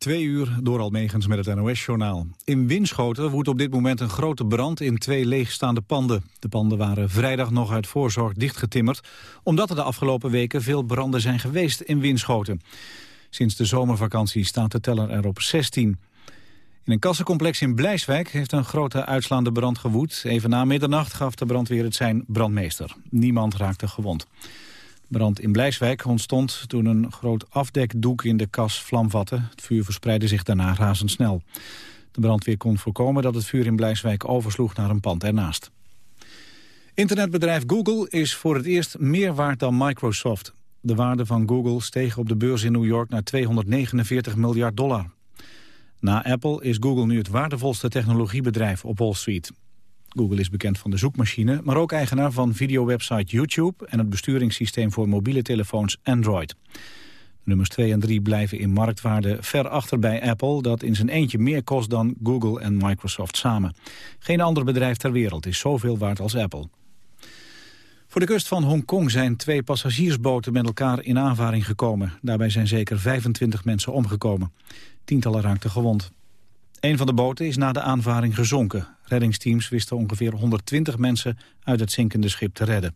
Twee uur door Almegens met het NOS-journaal. In Winschoten woedt op dit moment een grote brand in twee leegstaande panden. De panden waren vrijdag nog uit voorzorg dichtgetimmerd... omdat er de afgelopen weken veel branden zijn geweest in Winschoten. Sinds de zomervakantie staat de teller er op 16. In een kassencomplex in Blijswijk heeft een grote uitslaande brand gewoed. Even na middernacht gaf de brandweer het zijn brandmeester. Niemand raakte gewond. Brand in Blijswijk ontstond toen een groot afdekdoek in de kas vlam vatte. Het vuur verspreidde zich daarna razendsnel. De brandweer kon voorkomen dat het vuur in Blijswijk oversloeg naar een pand ernaast. Internetbedrijf Google is voor het eerst meer waard dan Microsoft. De waarde van Google steeg op de beurs in New York naar 249 miljard dollar. Na Apple is Google nu het waardevolste technologiebedrijf op Wall Street. Google is bekend van de zoekmachine, maar ook eigenaar van videowebsite YouTube... en het besturingssysteem voor mobiele telefoons Android. Nummers 2 en 3 blijven in marktwaarde ver achter bij Apple... dat in zijn eentje meer kost dan Google en Microsoft samen. Geen ander bedrijf ter wereld is zoveel waard als Apple. Voor de kust van Hongkong zijn twee passagiersboten met elkaar in aanvaring gekomen. Daarbij zijn zeker 25 mensen omgekomen. Tientallen raakten gewond. Een van de boten is na de aanvaring gezonken. Reddingsteams wisten ongeveer 120 mensen uit het zinkende schip te redden.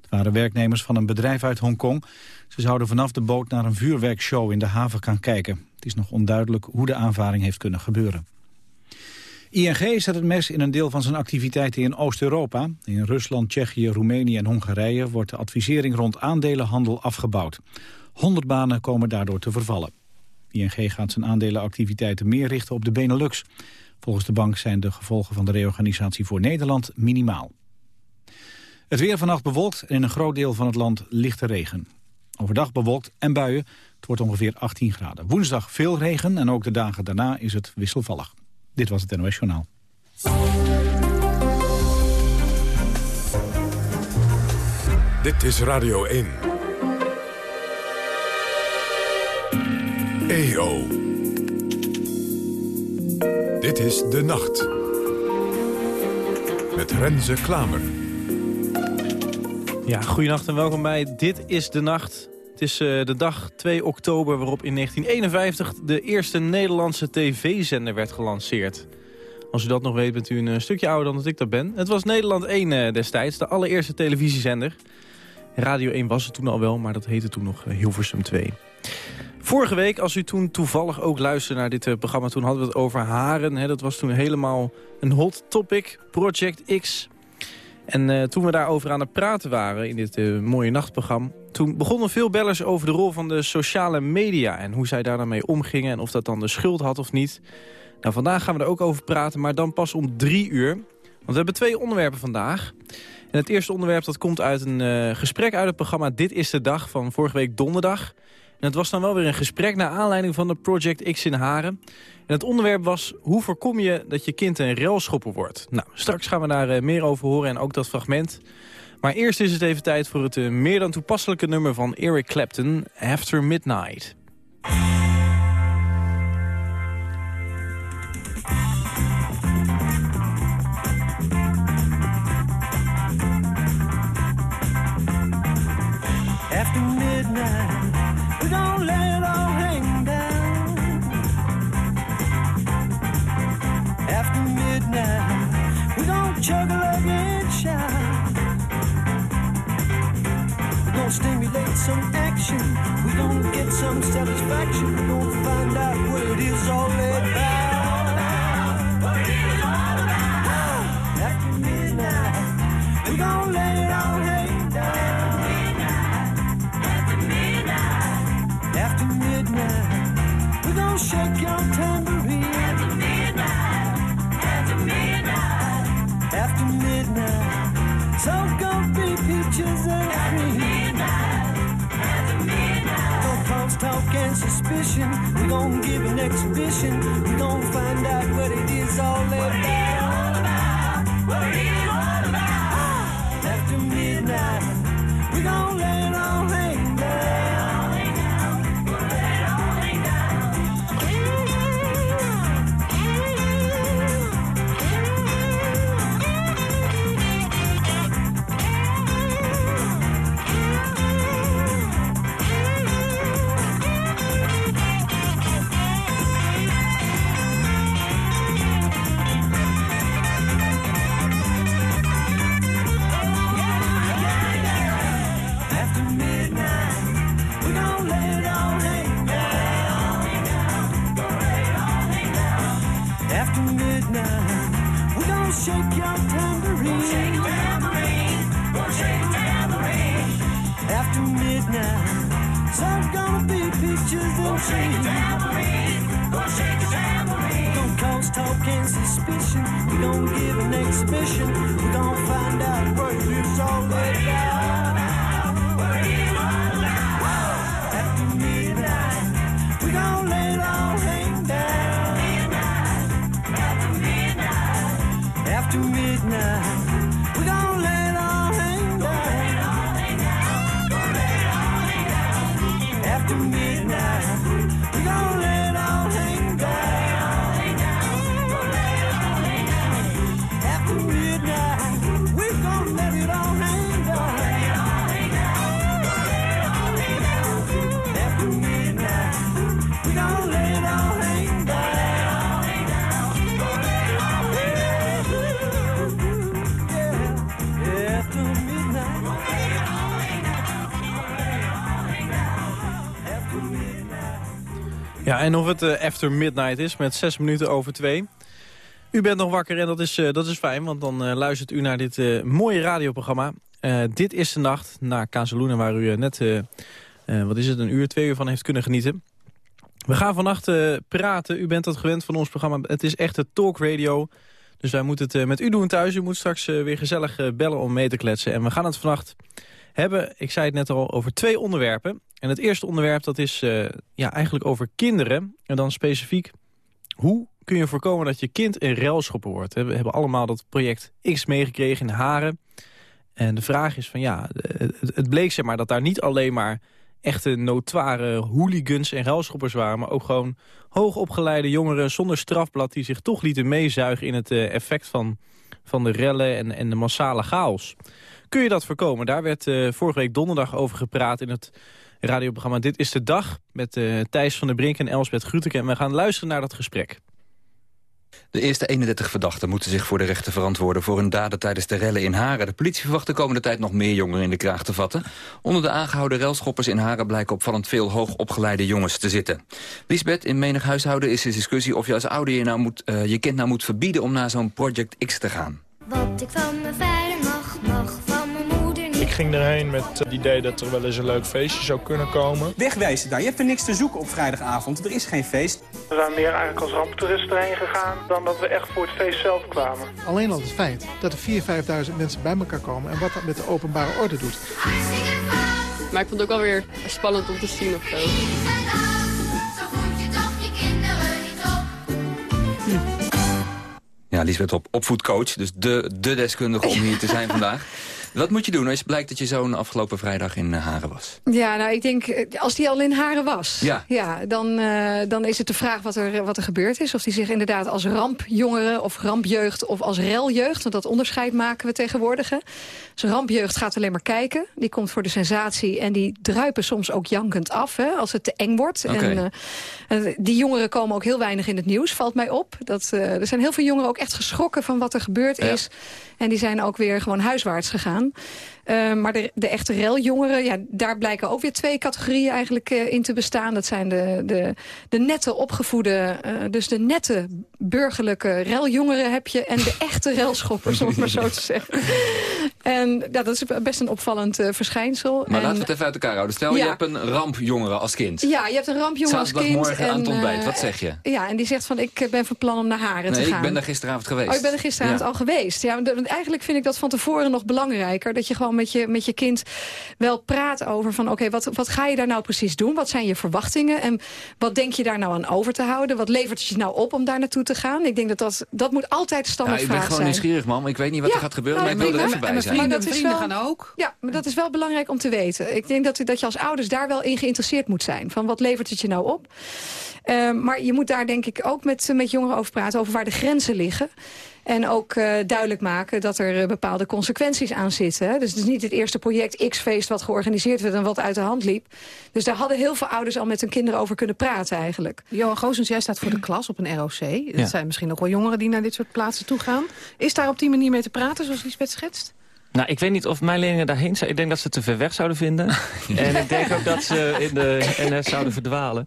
Het waren werknemers van een bedrijf uit Hongkong. Ze zouden vanaf de boot naar een vuurwerkshow in de haven gaan kijken. Het is nog onduidelijk hoe de aanvaring heeft kunnen gebeuren. ING zet het mes in een deel van zijn activiteiten in Oost-Europa. In Rusland, Tsjechië, Roemenië en Hongarije wordt de advisering rond aandelenhandel afgebouwd. 100 banen komen daardoor te vervallen. ING gaat zijn aandelenactiviteiten meer richten op de Benelux. Volgens de bank zijn de gevolgen van de reorganisatie voor Nederland minimaal. Het weer vannacht bewolkt en in een groot deel van het land lichte regen. Overdag bewolkt en buien. Het wordt ongeveer 18 graden. Woensdag veel regen en ook de dagen daarna is het wisselvallig. Dit was het NOS Journaal. Dit is Radio 1. EO. Dit is De Nacht. Met Renze Klamer. Ja, goedenacht en welkom bij Dit is De Nacht. Het is uh, de dag 2 oktober waarop in 1951 de eerste Nederlandse tv-zender werd gelanceerd. Als u dat nog weet, bent u een uh, stukje ouder dan dat ik dat ben. Het was Nederland 1 uh, destijds, de allereerste televisiezender. Radio 1 was het toen al wel, maar dat heette toen nog Hilversum 2. Vorige week, als u toen toevallig ook luisterde naar dit uh, programma... toen hadden we het over haren. Hè, dat was toen helemaal een hot topic, Project X. En uh, toen we daarover aan het praten waren in dit uh, mooie nachtprogramma... toen begonnen veel bellers over de rol van de sociale media... en hoe zij daar mee omgingen en of dat dan de schuld had of niet. Nou, vandaag gaan we er ook over praten, maar dan pas om drie uur. Want we hebben twee onderwerpen vandaag. En het eerste onderwerp dat komt uit een gesprek uit het programma Dit is de Dag van vorige week donderdag... En het was dan wel weer een gesprek naar aanleiding van de Project X in Haren. En het onderwerp was, hoe voorkom je dat je kind een relschopper wordt? Nou, straks gaan we daar uh, meer over horen en ook dat fragment. Maar eerst is het even tijd voor het uh, meer dan toepasselijke nummer van Eric Clapton, After Midnight. After midnight, satisfaction. We gon' give an exhibition. We gon' find out what it is all about. Suspicion. We gonna give an exhibition. We gonna find out en of het eh, after midnight is met zes minuten over twee. U bent nog wakker en dat is, eh, dat is fijn, want dan eh, luistert u naar dit mooie radioprogramma. Dit is de nacht naar Kazeloenen, waar u net, wat is het, een uur, twee uur van heeft kunnen genieten. We gaan vannacht praten. U bent dat gewend van ons programma. Het is echt talk talkradio. Dus wij moeten het met u doen thuis. U moet straks weer gezellig bellen om mee te kletsen. En we gaan het vannacht hebben, ik zei het net al, over twee onderwerpen. En het eerste onderwerp dat is eh, ja, eigenlijk over kinderen. En dan specifiek, hoe kun je voorkomen dat je kind een relschopper wordt? We hebben allemaal dat project X meegekregen in Haren. En de vraag is van ja, het, het bleek zeg maar dat daar niet alleen maar echte notoire hooligans en ruilschoppers waren... maar ook gewoon hoogopgeleide jongeren zonder strafblad... die zich toch lieten meezuigen in het eh, effect van, van de rellen en, en de massale chaos. Kun je dat voorkomen? Daar werd eh, vorige week donderdag over gepraat in het radioprogramma Dit is de Dag... met eh, Thijs van der Brink en Elsbeth Gruteke. En we gaan luisteren naar dat gesprek. De eerste 31 verdachten moeten zich voor de rechter verantwoorden... voor hun daden tijdens de rellen in Haren. De politie verwacht de komende tijd nog meer jongeren in de kraag te vatten. Onder de aangehouden relschoppers in Haren... blijken opvallend veel hoogopgeleide jongens te zitten. Lisbeth, in menig huishouden is de discussie... of je als ouder je, nou moet, uh, je kind nou moet verbieden om naar zo'n Project X te gaan. Wat ik van mijn Ik ging erheen met het idee dat er wel eens een leuk feestje zou kunnen komen. Wegwijzen daar. Je hebt er niks te zoeken op vrijdagavond. Er is geen feest. We zijn meer eigenlijk als ramptoeristen erheen gegaan dan dat we echt voor het feest zelf kwamen. Alleen al het feit dat er 4.000, 5.000 mensen bij elkaar komen... en wat dat met de openbare orde doet. Maar ik vond het ook wel weer spannend om te zien of zo. Ja, Lisbeth op opvoedcoach, dus de, de deskundige om hier te zijn vandaag. Wat moet je doen als blijkt dat je zoon afgelopen vrijdag in uh, Haren was? Ja, nou, ik denk, eh, als die al in Haren was... Ja. Ja, dan, uh, dan is het de vraag wat er, wat er gebeurd is. Of die zich inderdaad als rampjongeren of rampjeugd of als reljeugd... want dat onderscheid maken we tegenwoordig. Hè. Dus rampjeugd gaat alleen maar kijken. Die komt voor de sensatie en die druipen soms ook jankend af... Hè, als het te eng wordt. Okay. En, uh, die jongeren komen ook heel weinig in het nieuws, valt mij op. Dat, er zijn heel veel jongeren ook echt geschrokken van wat er gebeurd ja. is... En die zijn ook weer gewoon huiswaarts gegaan. Uh, maar de, de echte reljongeren, ja, daar blijken ook weer twee categorieën eigenlijk uh, in te bestaan. Dat zijn de, de, de nette opgevoede, uh, dus de nette burgerlijke reljongeren heb je... en de echte relschoppers, om het maar zo te zeggen. En ja, dat is best een opvallend verschijnsel. Maar en, laten we het even uit elkaar houden. Stel, ja. je hebt een rampjongere als kind. Ja, je hebt een rampjongen als kind. morgen aan het ontbijt, wat zeg je? Ja, en die zegt van, ik ben van plan om naar Haren nee, te gaan. ik ben daar gisteravond geweest. Oh, ik ben er gisteravond ja. al geweest. Ja, eigenlijk vind ik dat van tevoren nog belangrijker. Dat je gewoon met je, met je kind wel praat over van... oké, okay, wat, wat ga je daar nou precies doen? Wat zijn je verwachtingen? En wat denk je daar nou aan over te houden? Wat levert het je nou op om daar naartoe te gaan? Ik denk dat dat, dat moet altijd standaard ja, vraag zijn. Ik ben gewoon nieuwsgierig, man. Ik weet niet wat ja, er gaat gebeuren, nou, maar ik wil er even bij zijn. Maar dat is wel, gaan ook. Ja, maar dat is wel belangrijk om te weten. Ik denk dat, dat je als ouders daar wel in geïnteresseerd moet zijn. Van wat levert het je nou op? Uh, maar je moet daar denk ik ook met, met jongeren over praten... over waar de grenzen liggen. En ook uh, duidelijk maken dat er uh, bepaalde consequenties aan zitten. Hè? Dus het is niet het eerste project X-feest wat georganiseerd werd en wat uit de hand liep. Dus daar hadden heel veel ouders al met hun kinderen over kunnen praten eigenlijk. Johan Goosens, jij staat voor de klas op een ROC. Dat ja. zijn misschien ook wel jongeren die naar dit soort plaatsen toe gaan. Is daar op die manier mee te praten zoals Lisbeth schetst? Nou, ik weet niet of mijn leerlingen daarheen zijn. Ik denk dat ze te ver weg zouden vinden. en ik denk ook dat ze in de NS zouden verdwalen.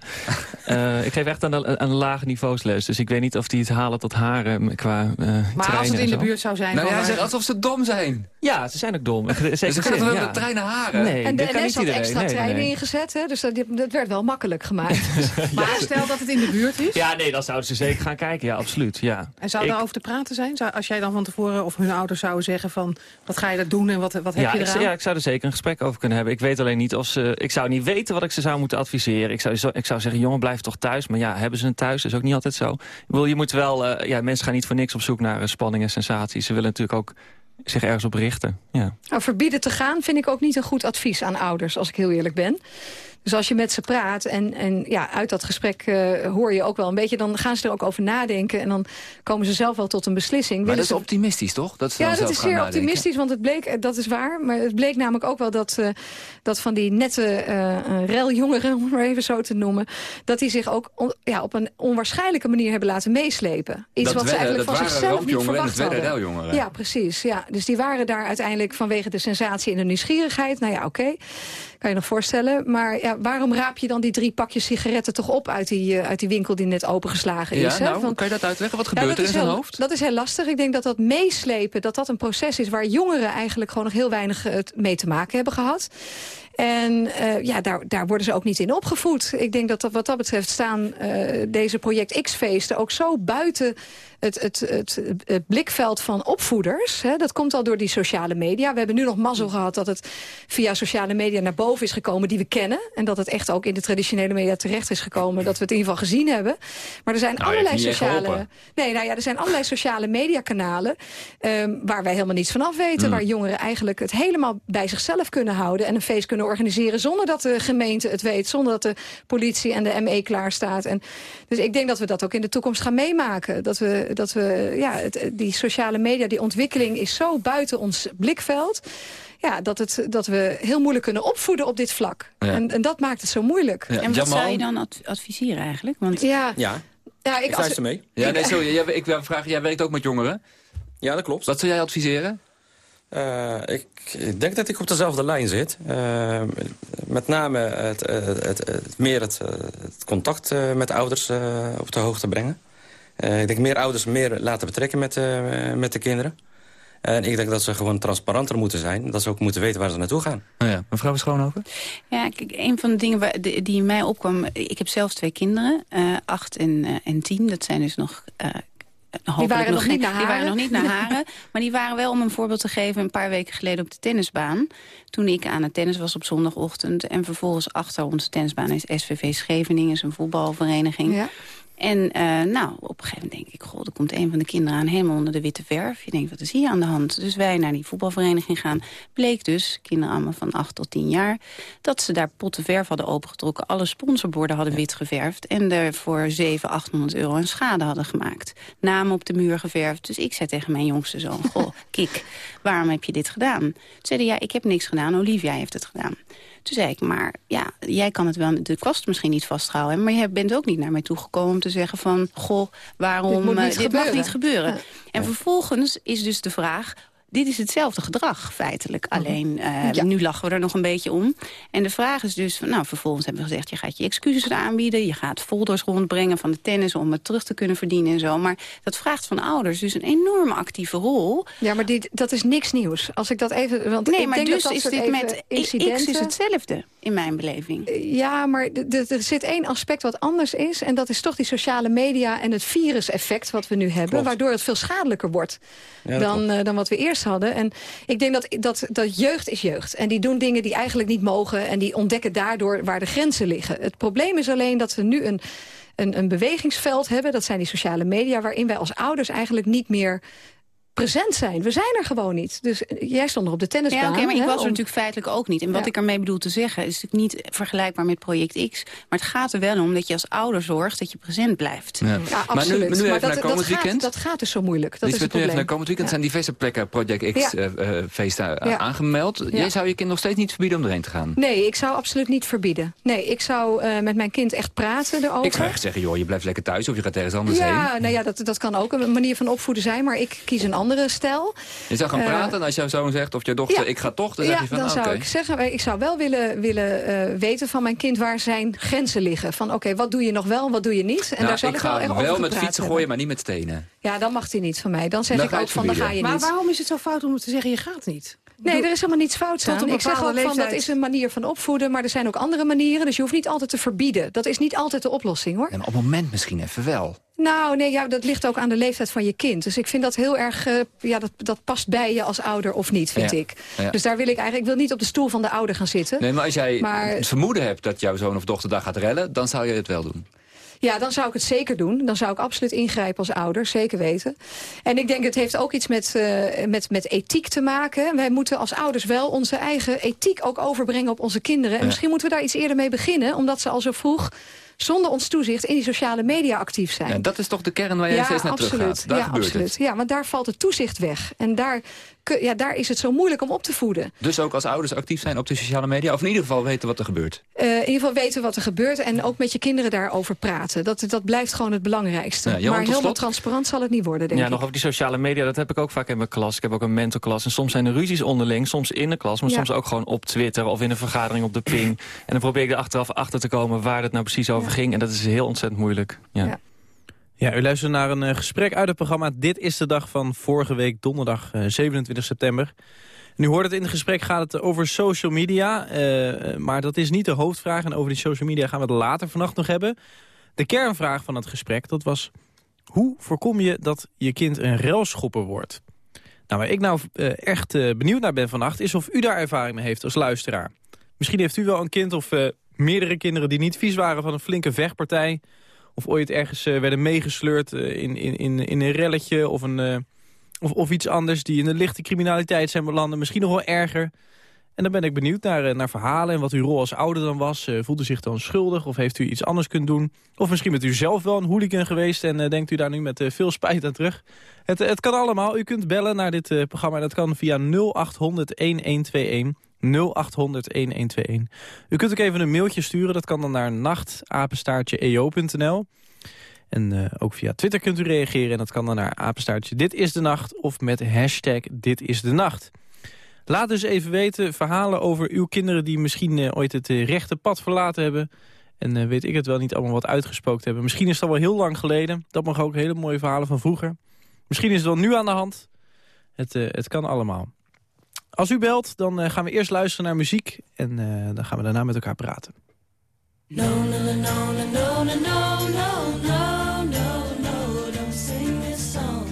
Eh, ik geef echt aan een, een laag niveausles. Dus ik weet niet of die het halen tot haren qua uh, Maar als het in de buurt zou zijn... Nou, jij zegt alsof ze dom zijn. Ja, ze zijn ook dom. Dus Zeker ze kunnen zin, toch ja. met treinen haren? Nee, En de NS niet had iedereen. extra Nee, treinen nee. ingezet, hè, dus dat, dat werd wel makkelijk gemaakt. Maar stel dat het in de buurt is. Ja, nee, dan zouden ze zeker gaan kijken. Ja, absoluut. Ja. En zou Ik- daar over te praten zijn? Zou, als jij dan van tevoren of hun ouders zouden zeggen van... wat ga je daar doen en wat, wat heb ja, je ik, eraan? ja, ik zou er zeker een gesprek over kunnen hebben. Ik weet alleen niet of ze... Ik zou niet weten wat ik ze zou moeten adviseren. Ik zou, zo- ik zou zeggen, jongen, blijf toch thuis. Maar ja, hebben ze het thuis? Dat is ook niet altijd zo. Ik bedoel, je moet wel... eh, ja, mensen gaan niet voor niks op zoek naar eh, spanning en sensaties. Ze willen natuurlijk ook zich ergens op richten. Ja. Nou, verbieden te gaan vind ik ook niet een goed advies aan ouders, als ik heel eerlijk ben. Dus als je met ze praat en, en ja, uit dat gesprek eh, hoor je ook wel een beetje... dan gaan ze er ook over nadenken en dan komen ze zelf wel tot een beslissing. Maar Willen dat is ze- optimistisch, toch? Dat ze ja, dat is zeer nadenken. optimistisch, want het bleek, eh, dat is waar... maar het bleek namelijk ook wel dat, eh, dat van die nette eh, reljongeren... om het maar even zo te noemen... dat die zich ook on- ja, op een onwaarschijnlijke manier hebben laten meeslepen. Iets Dat wat ze eigenlijk van zichzelf niet verwacht hadden. Ja, precies. Ja. Dus die waren daar uiteindelijk vanwege de sensatie en de nieuwsgierigheid. Nou ja, oké. Kan je nog voorstellen. Maar ja, waarom raap je dan die drie pakjes sigaretten toch op... uit die, eh, uit die winkel die net opengeslagen Ja, is? hè? nou, kan je dat uitleggen? Wat ja, gebeurt er in zijn heel- hoofd? Dat is heel lastig. Ik denk dat dat meeslepen, dat dat een proces is... waar jongeren eigenlijk gewoon nog heel weinig eh, mee te maken hebben gehad. En eh, ja, daar, daar worden ze ook niet in opgevoed. Ik denk dat, dat wat dat betreft staan deze Project X-feesten... ook zo buiten het, het, het, het blikveld van opvoeders. Hè. Dat komt al door die sociale media. We hebben nu nog mazzel gehad dat het via sociale media naar boven is gekomen... die we kennen. En dat het echt ook in de traditionele media terecht is gekomen. Dat we het in ieder geval gezien hebben. Maar er zijn Nou, allerlei sociale... Nee, nou ja, er zijn allerlei sociale mediakanalen... ehm, waar wij helemaal niets van af weten. Mm. Waar jongeren eigenlijk het helemaal bij zichzelf kunnen houden... en een feest kunnen organiseren zonder dat de gemeente het weet. Zonder dat de politie en de ME klaarstaat. En, dus ik denk dat we dat ook in de toekomst gaan meemaken. Dat we, dat we ja, het, die sociale media, die ontwikkeling is zo buiten ons blikveld... Ja, dat, het, dat we heel moeilijk kunnen opvoeden op dit vlak. Ja. En, en dat maakt het zo moeilijk. En wat zou je dan adv- adviseren eigenlijk? Want Ja, Ja, ja ik, ik als, mee. Ja, nee, sorry. Jij, ik wil vragen, jij werkt ook met jongeren. Ja, dat klopt. Wat zou jij adviseren? Eh, ik, ik denk dat ik op dezelfde lijn zit. Eh, met name het, het, het, het- meer het, eh, het contact eh, met ouders eh, op de hoogte brengen. Eh, ik denk meer ouders meer laten betrekken met, eh, met de kinderen. En ik denk dat ze gewoon transparanter moeten zijn. Dat ze ook moeten weten waar ze naartoe gaan. Nou ja, mevrouw Schoonhoven? ja, kijk, een van de dingen waar, die, die in mij opkwam... Ik heb zelf twee kinderen, eh, acht en, eh, en tien. Dat zijn dus nog... eh, hopelijk waren nog niet naar Die waren nog niet naar haren. maar die waren wel, om een voorbeeld te geven... een paar weken geleden op de tennisbaan. Toen ik aan het tennis was op zondagochtend. En vervolgens achter onze tennisbaan is SVV Scheveningen. is een voetbalvereniging. Ja. En eh, nou, op een gegeven moment denk ik... goh, er komt een van de kinderen aan helemaal onder de witte verf. Je denkt, wat is hier aan de hand? Dus wij naar die voetbalvereniging gaan. Bleek dus, kinderen allemaal van 8 tot 10 jaar... dat ze daar potten verf hadden opengetrokken. Alle sponsorborden hadden wit geverfd. En er voor 700, 800 euro een schade hadden gemaakt. Namen op de muur geverfd. Dus ik zei tegen mijn jongste zoon... goh, kik, waarom heb je dit gedaan? Toen zeiden ja, ik heb niks gedaan. Olivia heeft het gedaan. Toen zei ik, maar ja, jij kan het wel de kwast misschien niet vasthouden. Maar je bent ook niet naar mij toegekomen om te zeggen van... goh, waarom, Dit eh, niet dit mag niet gebeuren. Ja. En vervolgens is dus de vraag... Dit is hetzelfde gedrag, feitelijk. Alleen, eh, Ja. nu lachen we er nog een beetje om. En de vraag is dus, nou, vervolgens hebben we gezegd... je gaat je excuses aanbieden, je gaat folders rondbrengen van de tennis... om het terug te kunnen verdienen en zo. Maar dat vraagt van ouders dus een enorme actieve rol. Ja, maar die, dat is niks nieuws. Als ik dat even... Want Nee, ik maar denk dus dat dat is dit met incidenten... X is hetzelfde, in mijn beleving. Ja, maar er zit één aspect wat anders is. En dat is toch die sociale media en het viruseffect wat we nu hebben. Klopt. Waardoor het veel schadelijker wordt Ja, dan, eh, dan wat we eerst hadden. En ik denk dat, dat, dat jeugd is jeugd. En die doen dingen die eigenlijk niet mogen. En die ontdekken daardoor waar de grenzen liggen. Het probleem is alleen dat we nu een, een, een bewegingsveld hebben. Dat zijn die sociale media. Waarin wij als ouders eigenlijk niet meer present zijn. We zijn er gewoon niet. Dus eh, jij stond nog op de tennisbaan. Ja, oké, maar ik hè, was er om- natuurlijk feitelijk ook niet. En wat Ja. ik ermee bedoel te zeggen... is natuurlijk niet vergelijkbaar met Project X. Maar het gaat er wel om dat je als ouder zorgt dat je present blijft. Ja. Ja, Maar nu, absoluut. maar nu even dat, naar dat, komend gaat, weekend. dat gaat dus zo moeilijk. Dat is het even naar probleem. komend weekend zijn diverse plekken Project X Ja. eh, eh, aangemeld. Jij zou je kind nog steeds niet verbieden om erheen te gaan? Nee, ik zou absoluut niet verbieden. Nee, ik zou eh, met mijn kind echt praten erover. Ik zou echt zeggen, joh, je blijft lekker thuis of je gaat ergens anders heen. ja, nou ja, dat, dat kan ook een manier van opvoeden zijn. Maar ik kies een andere stijl. Je zou gaan Eh, praten en als jouw zoon zegt of je dochter ja. ik ga toch, dan zeg ja, je van dan zou oké. ik zeggen, ik zou wel willen, willen eh, weten van mijn kind waar zijn grenzen liggen. Van oké, wat doe je nog wel en wat doe je niet? En Nou, daar zal ik ik, ga wel echt wel over met fietsen hebben. gooien, maar niet met stenen. Ja, dan mag hij niet van mij. Dan zeg Dan ik ook van, dan ga je Maar niet. waarom is het zo fout om te zeggen, je gaat niet? Nee, er is helemaal niets fouts Tot aan. Ik zeg ook van, dat is een manier van opvoeden, maar er zijn ook andere manieren. Dus je hoeft niet altijd te verbieden. Dat is niet altijd de oplossing, hoor. En op het moment misschien even wel. Nou, nee, ja, dat ligt ook aan de leeftijd van je kind. Dus ik vind dat heel erg, eh, ja, dat, dat past bij je als ouder of niet, vind Ja, ik. ja. Dus daar wil ik eigenlijk, ik wil niet op de stoel van de ouder gaan zitten. Nee, maar als jij Maar- het vermoeden hebt dat jouw zoon of dochter daar gaat rellen... dan zou je het wel doen. Ja, dan zou ik het zeker doen. Dan zou ik absoluut ingrijpen als ouder, zeker weten. En ik denk, het heeft ook iets met, eh, met, met ethiek te maken. Wij moeten als ouders wel onze eigen ethiek ook overbrengen op onze kinderen. En Ja. misschien moeten we daar iets eerder mee beginnen... omdat ze al zo vroeg zonder ons toezicht in die sociale media actief zijn. Ja, dat is toch de kern waar jij steeds naar terug gaat. Daar ja, absoluut. het. Ja, want daar valt het toezicht weg. En daar, ja, daar is het zo moeilijk om op te voeden. Dus ook als ouders actief zijn op de sociale media... of in ieder geval weten wat er gebeurt. Eh, in ieder geval weten wat er gebeurt en ook met je kinderen daarover praten. Dat, dat blijft gewoon het belangrijkste. Ja, maar helemaal slot. transparant zal het niet worden, denk ja, ik. nog over die sociale media, dat heb ik ook vaak in mijn klas. Ik heb ook een mentorklas. En soms zijn er ruzies onderling, soms in de klas... maar Ja. soms ook gewoon op Twitter of in een vergadering op de ping. En dan probeer ik er achteraf achter te komen waar het nou precies over ging. En dat is heel ontzettend moeilijk. Ja. Ja, u luistert naar een eh, gesprek uit het programma Dit is de dag van vorige week donderdag eh, 27 september. En u hoort het in het gesprek gaat het over social media, eh, maar dat is niet de hoofdvraag. En over die social media gaan we het later vannacht nog hebben. De kernvraag van het gesprek, dat was... hoe voorkom je dat je kind een relschopper wordt? Nou, waar ik nou eh, echt eh, benieuwd naar ben vannacht... is of u daar ervaring mee heeft als luisteraar. Misschien heeft u wel een kind of eh, meerdere kinderen... die niet vies waren van een flinke vechtpartij... of ooit ergens eh, werden meegesleurd eh, in, in, in, in een relletje... Of, een, eh, of, of iets anders die in de lichte criminaliteit zijn belanden. Misschien nog wel erger. En dan ben ik benieuwd naar, naar verhalen en wat uw rol als ouder dan was. Voelt u zich dan schuldig of heeft u iets anders kunnen doen? Of misschien bent u zelf wel een hooligan geweest... en denkt u daar nu met veel spijt aan terug. Het, het kan allemaal. U kunt bellen naar dit programma. Dat kan via 0800-1121. 0800-1121. U kunt ook even een mailtje sturen. Dat kan dan naar nachtapenstaartje.eo.nl. En eh, ook via Twitter kunt u reageren. En dat kan dan naar apenstaartje Dit is de Nacht. Of met hashtag Dit is de Nacht. Laat dus even weten verhalen over uw kinderen... die misschien eh, ooit het eh, rechte pad verlaten hebben. En weet ik het wel niet allemaal wat uitgespookt hebben. Misschien is al wel heel lang geleden. Dat mag ook hele mooie verhalen van vroeger. Misschien is het wel nu aan de hand. Het, het kan allemaal. Als u belt, dan eh, gaan we eerst luisteren naar muziek. En eh, dan gaan we daarna met elkaar praten. No, no, no, no, no, no, no, no, no, no, don't sing this song.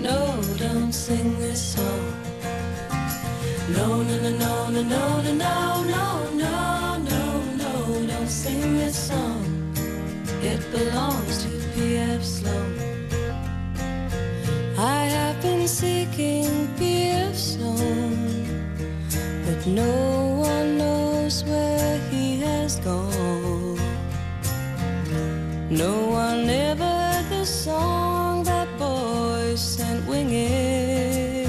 No, don't sing this song. No, no, no, no, no, no, no, no, no, no, no, no, don't sing this song. It belongs to P.F. Sloan. I have been seeking no one knows where he has gone. No one ever heard the song that boy sent winging.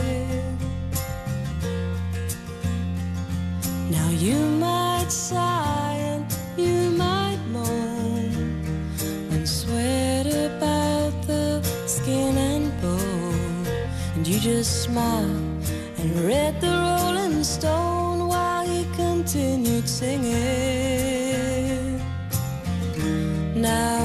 Now you might sigh and you might moan and sweat about the skin and bone, and you just smile and read the Rolling Stone singing. Now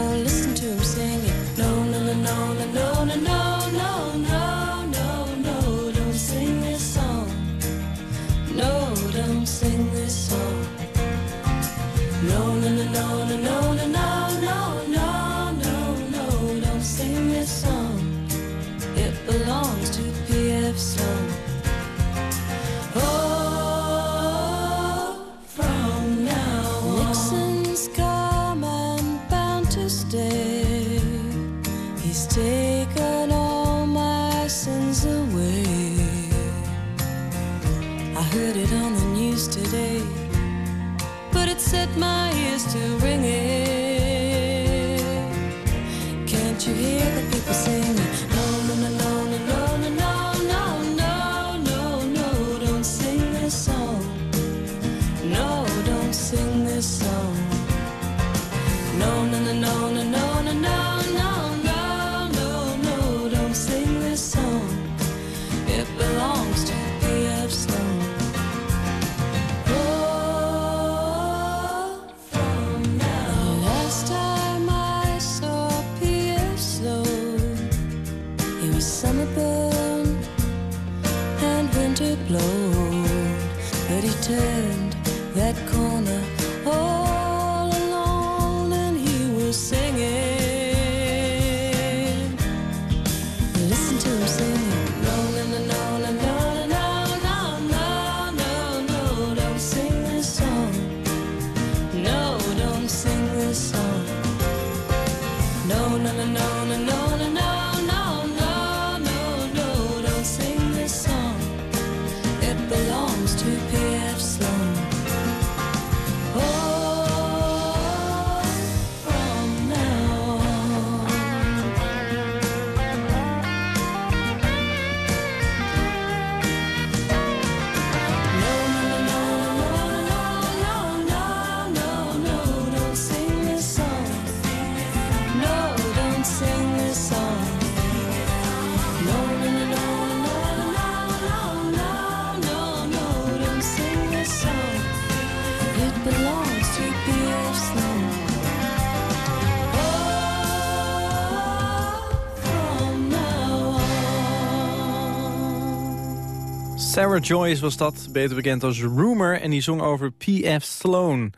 Sarah Joyce was dat, beter bekend als Rumor. En die zong over P.F. Sloan.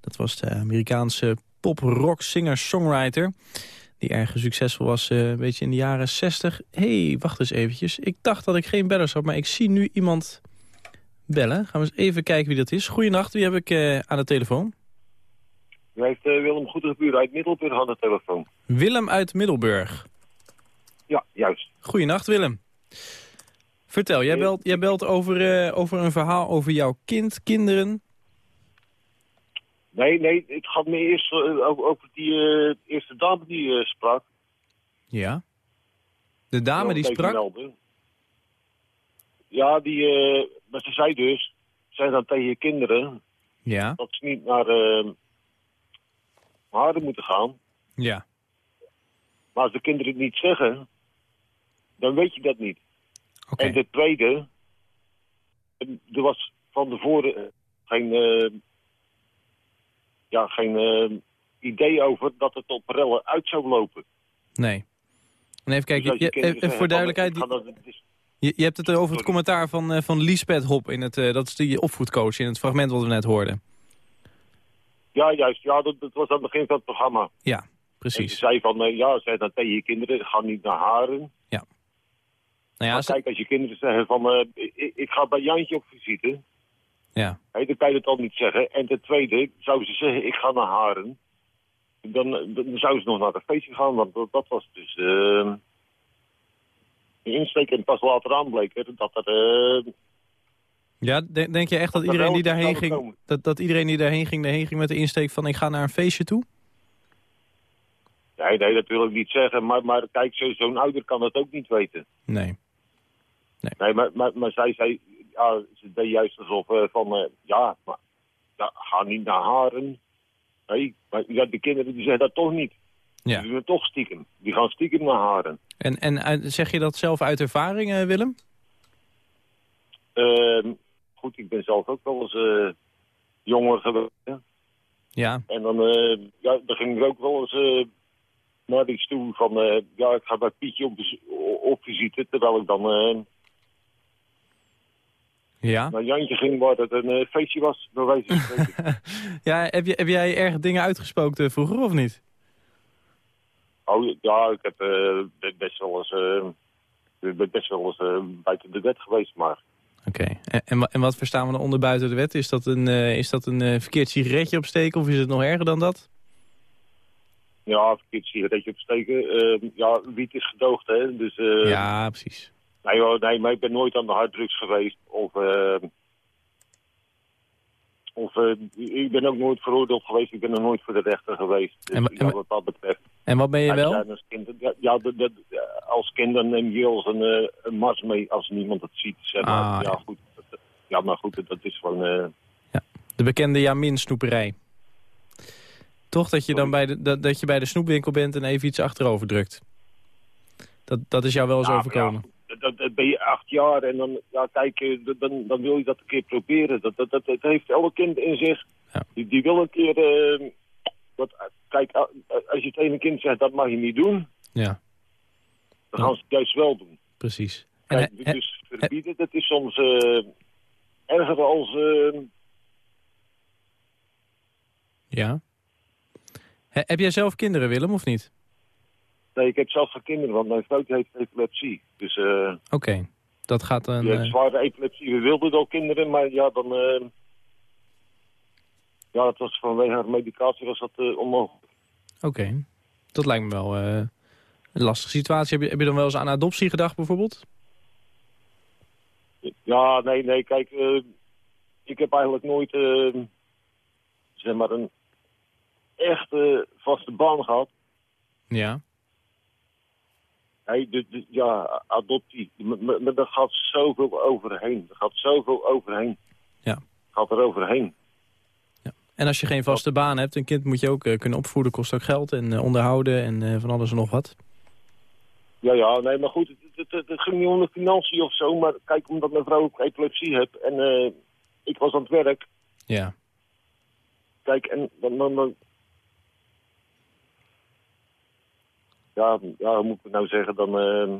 Dat was de Amerikaanse pop-rock-singer-songwriter. Die erg succesvol was, eh, een beetje in de jaren 60. hey, wacht eens eventjes. Ik dacht dat ik geen bellers had, maar ik zie nu iemand bellen. Gaan we eens even kijken wie dat is. Goedenacht, wie heb ik eh, aan de telefoon? U heeft eh, Willem Goederbuur uit Middelburg aan de telefoon. Willem uit Middelburg. Ja, juist. Goedenacht, Willem. Vertel, jij belt, jij belt over, eh, over een verhaal over jouw kind, kinderen. Nee, nee, het gaat me eerst eh, over, over die eh, eerste dame die sprak. Ja. De dame die sprak? Ja, die, maar ze zei dus, zei dan tegen je kinderen, Ja. dat ze niet naar Harden moeten gaan. Ja. Maar als de kinderen het niet zeggen, dan weet je dat niet. En ten tweede, er was van tevoren eh, geen, eh, ja, geen eh, idee over dat het op rellen uit zou lopen. Nee. En even kijken, Dus je je- kinderen even voor duidelijkheid, dat- je, je hebt het over het commentaar van, van Lisbeth Hop, in het, eh, dat is die opvoedcoach in het fragment wat we net hoorden. Ja, juist. Ja, dat, dat was aan het begin van het programma. Ja, En ze precies. zei van, ja, zei dan tegen je kinderen, ga niet naar Haren. Nou ja, ze- kijk, als je kinderen zeggen van, eh, ik, ik ga bij Jantje op visite, ja. hè, dan kan je dat al niet zeggen. En ten tweede, zouden ze zeggen, ik ga naar Haren, dan, dan zouden ze nog naar het feestje gaan, want dat, dat was dus de insteek. En pas later aan bleek dat er... eh, Ja, de- denk je echt dat Dat er iedereen die daarheen ging, dat, dat iedereen die daarheen ging, daarheen ging met de insteek van ik ga naar een feestje toe? nee, nee, dat wil ik niet zeggen. Maar, maar kijk, zo- zo'n ouder kan dat ook niet weten. Nee. Nee, maar, maar, maar zij zei, ja, ze deed juist alsof eh, van, eh, ja, maar ja, ga niet naar Haren. Nee, maar ja, de kinderen die zeggen dat toch niet. Ja. Die doen het toch stiekem. Die gaan stiekem naar Haren. En, en uit- zeg je dat zelf uit ervaring, eh, Willem? Ehm, goed, ik ben zelf ook wel eens eh, jonger geweest. Ja. En dan, eh, ja, dan ging ik ook wel eens eh, naar iets toe van, eh, ja, ik ga bij Pietje op, op visite, terwijl ik dan eh, Ja. naar Jantje ging waar het een eh, feestje was, spreken. Ja, heb, je, heb jij erg dingen uitgespookt eh, vroeger of niet? Oh ja, ik heb eh, be- best wel eens, ben best wel eens buiten de wet geweest, maar Oké. En, en, wa- en wat verstaan we dan onder buiten de wet? Is dat een, is dat een verkeerd sigaretje opsteken of is het nog erger dan dat? ja, verkeerd sigaretje opsteken. ja, wiet is gedoogd, hè. Dus, ja, precies. Nee, hoor, nee, maar ik ben nooit aan de harddrugs geweest. Of, eh, of eh, ik ben ook nooit veroordeeld geweest. Ik ben nooit voor de rechter geweest. Dus, En en ja, wa- wat dat betreft. En wat ben je Ja, wel? Als kind, ja, ja, dat- dat- als kind dan neem je als een, eh, een mars mee als niemand het ziet. Zeg maar. Ah, ja, goed, dat- ja, maar goed, dat is gewoon... eh, De bekende Jamin-snoeperij. Toch dat je dan bij de, dat, dat je bij de snoepwinkel bent en even iets achterover drukt. Dat, dat is jou wel eens Ja, overkomen. Dat, dat ben je acht jaar en dan, ja, kijk, eh, dan, dan wil je dat een keer proberen. Dat, dat, dat, dat heeft elk kind in zich. Die, die wil een keer... eh, wat, kijk, als je het ene kind zegt, dat mag je niet doen, Ja, dan gaan ze het juist wel doen. precies. En, Kijk, he- dus verbieden, dat is soms eh, erger als... ja. He- heb jij zelf kinderen, Willem, of niet? Nee, ik heb zelf geen kinderen, want mijn vrouw heeft epilepsie. Dus eh Oké, dat gaat een... heeft eh, zware epilepsie. We wilden wel kinderen, maar ja, dan... eh, ja, het was vanwege haar medicatie was dat onmogelijk. Oké. Dat lijkt me wel een lastige situatie. Heb je, heb je dan wel eens aan adoptie gedacht bijvoorbeeld? Ja, nee, nee, kijk, ik heb eigenlijk nooit, zeg maar, een echte vaste baan gehad. Ja. Ja, adoptie, maar daar gaat zoveel overheen. Er gaat zoveel overheen. Ja. Gaat er overheen. En als je geen vaste baan hebt, een kind moet je ook eh, kunnen opvoeden, kost ook geld en eh, onderhouden en eh, van alles en nog wat. Ja, ja, nee, maar goed, het, het, ging niet om de financiën of zo, maar kijk, omdat mijn vrouw ook epilepsie heeft en ik was aan het werk, Ja. kijk, en dan, dan, dan- ja, ja, hoe moet ik nou zeggen, dan, eh,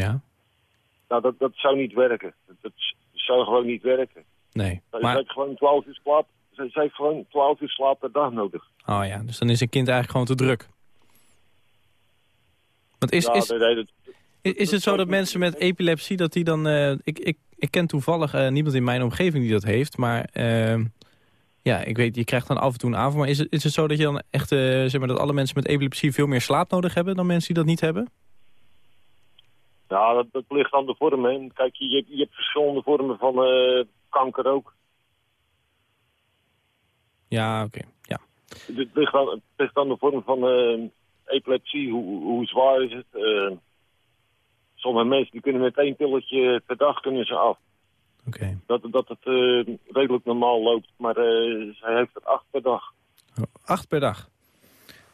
Ja. nou, dat, dat zou niet werken. Dat, dat zou gewoon niet werken. Nee. Ze Maar, heeft gewoon 12 uur slaap, ze, heeft gewoon 12 uur slaap per dag nodig. oh ja, dus dan is een kind eigenlijk gewoon te druk. Want is, ja, is, nee, nee, dat- is, is het zo dat mensen met epilepsie, dat die dan... eh, ik, ik, ik ken toevallig eh, niemand in mijn omgeving die dat heeft, maar... eh, ja, ik weet, je krijgt dan af en toe een avond. Maar is het, is het zo dat je dan echt, eh, zeg maar, dat alle mensen met epilepsie veel meer slaap nodig hebben dan mensen die dat niet hebben? Ja, dat, dat ligt aan de vorm. Hè. Kijk, je, je, hebt verschillende vormen van eh, kanker ook. Ja, oké. Ja. Het ligt, aan, het ligt aan de vorm van eh, epilepsie. Hoe, hoe zwaar is het? Sommige mensen die kunnen met één pilletje per dag kunnen ze af. Dat, dat het eh, redelijk normaal loopt. Maar eh, zij heeft er acht per dag. Acht per dag.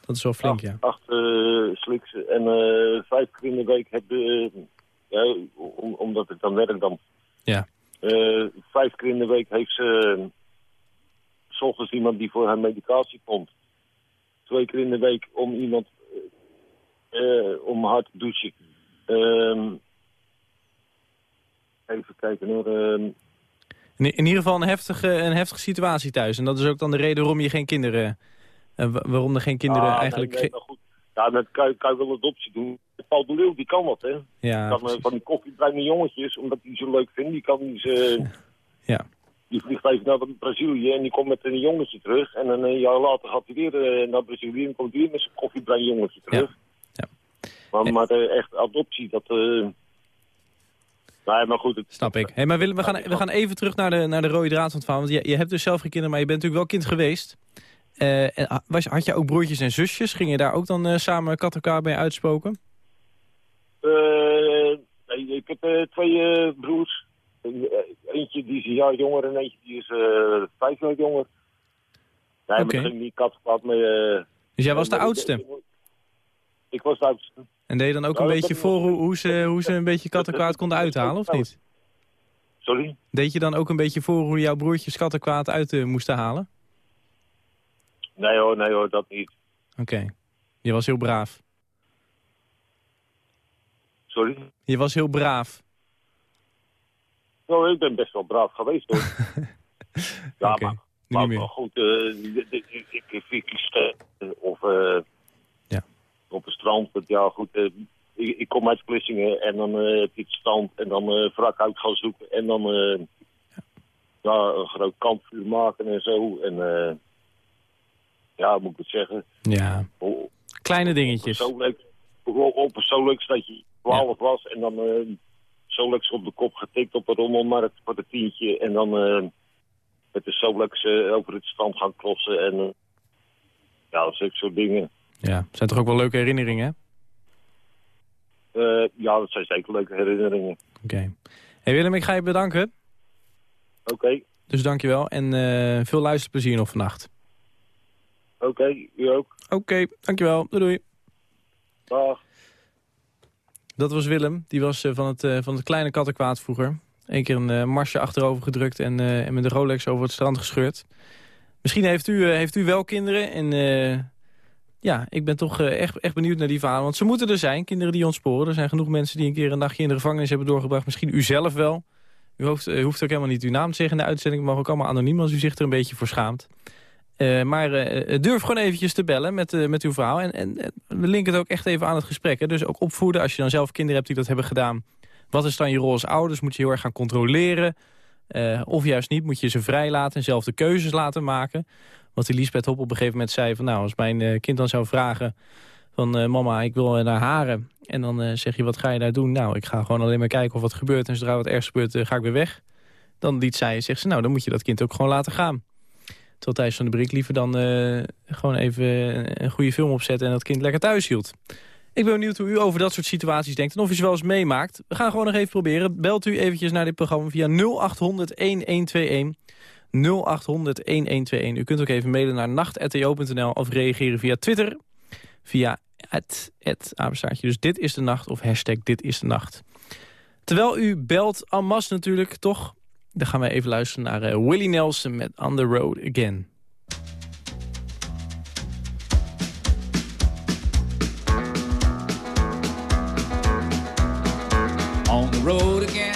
Dat is wel flink, ja. Acht eh sliks. En eh, vijf keer in de week heb je... ja, om, omdat ik dan werk dan. Ja. Vijf keer in de week heeft ze... s ochtends iemand die voor haar medicatie komt. Twee keer in de week om iemand... om haar te douchen. Ehm, even kijken hoor. ehm, In, in ieder geval een heftige, een heftige situatie thuis. En dat is ook dan de reden waarom je geen kinderen... eh, wa- waarom er geen kinderen ah, eigenlijk... Nee, nee, geen- maar goed. Ja, dat kan, je- kan je wel adoptie doen. Paul de Leeuw, die kan dat, hè. Ja, kan, eh, van die koffiebruine jongetjes, omdat die zo leuk vindt, die kan die ze... Ja. Die vliegt even naar Brazilië en die komt met een jongetje terug. En dan een jaar later gaat hij weer eh, naar Brazilië en komt hij weer met zijn koffiebruin jongetje terug. Maar, maar eh, echt adoptie, dat... eh Nee, maar goed. Het, Snap ik. Hey, maar Willem, we gaan, we gaan even terug naar de, naar de rode draad van het verhaal. Want je, je hebt dus zelf geen kinderen, maar je bent natuurlijk wel kind geweest. Eh, en was, had je ook broertjes en zusjes? Ging je daar ook dan eh, samen kat elkaar mee uitspoken? eh, nee, ik heb twee broers. Eentje die is een jaar jonger en eentje die is vijf jaar jonger. Nee, Oké. maar ging niet mee. eh, Dus jij was de maar ik- oudste? Ik was de oudste. En deed je dan ook een dat beetje voor hoe, hoe, ze, hoe ze een beetje kat en kwaad konden uithalen, of niet? Sorry? Deed je dan ook een beetje voor hoe jouw broertjes kat en kwaad uit eh, moesten halen? Nee hoor, nee hoor, dat niet. Oké. Je was heel braaf. Sorry? Je was heel braaf. Nou, ik ben best wel braaf geweest hoor. ja, maar, Nu maar, meer. maar goed, eh, ik, ik, ik, ik of eh, Ja. Op het strand. want Ja, goed, eh, ik, ik kom uit Vlissingen en dan eh heb je het strand en dan eh wrak uit gaan zoeken en dan ja, een groot kampvuur maken en zo. En ja, moet ik het zeggen? Ja. Oh, Kleine dingetjes. Zo leuk, zo leuk dat je 12 was en dan zo leuk op de kop getikt op de rommelmarkt voor de tientje. En dan eh met de Solex eh, over het strand gaan crossen en ja, zulke soort dingen. Ja, zijn toch ook wel leuke herinneringen, hè? Eh, ja, dat zijn zeker leuke herinneringen. Oké. Hey Willem, ik ga je bedanken. Oké, Dus dankjewel en eh, veel luisterplezier nog vannacht. oké, u ook. Oké, dankjewel. Doei doei. Dag. Dat was Willem. Die was eh, van, het, van het kleine kattenkwaad vroeger. Eén keer een marsje achterover gedrukt en, en met de Rolex over het strand gescheurd. Misschien heeft u, heeft u wel kinderen. En ja, ik ben toch eh, echt, echt benieuwd naar die verhalen. Want ze moeten er zijn, kinderen die ontsporen. Er zijn genoeg mensen die een keer een dagje in de gevangenis hebben doorgebracht. Misschien u zelf wel. U hoeft, eh, hoeft ook helemaal niet uw naam te zeggen in de uitzending. Het mag ook allemaal anoniem als u zich er een beetje voor schaamt. Eh, maar durf gewoon eventjes te bellen met, met uw verhaal. En, en we linken het ook echt even aan het gesprek. Hè. Dus ook opvoeden, als je dan zelf kinderen hebt die dat hebben gedaan. Wat is dan je rol als ouders? Moet je heel erg gaan controleren? Of juist niet, moet je ze vrij laten en zelf de keuzes laten maken? Wat die Lisbeth Hop op een gegeven moment zei van... nou, als mijn eh, kind dan zou vragen van... eh, mama, ik wil eh, naar Haren. En dan zeg je, wat ga je daar doen? Nou, ik ga gewoon alleen maar kijken of wat gebeurt. En zodra wat ergens gebeurt, ga ik weer weg. Dan liet zij, zegt ze, nou, dan moet je dat kind ook gewoon laten gaan. Terwijl Thijs van de Brik liever dan gewoon even een goede film opzetten... en dat kind lekker thuis hield. Ik ben benieuwd hoe u over dat soort situaties denkt en of u ze wel eens meemaakt. We gaan gewoon nog even proberen. Belt u eventjes naar dit programma via 0800-1121. 0800-1121. U kunt ook even mailen naar nacht.to.nl of reageren via Twitter. Via het. Dus dit is de nacht of hashtag dit is de nacht. Terwijl u belt, masse natuurlijk, toch? Dan gaan we even luisteren naar eh, Willie Nelson met On The Road Again. on the road again.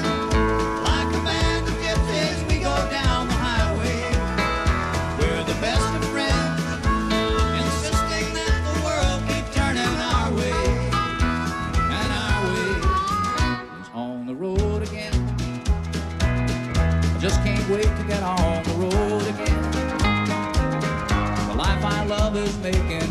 Is making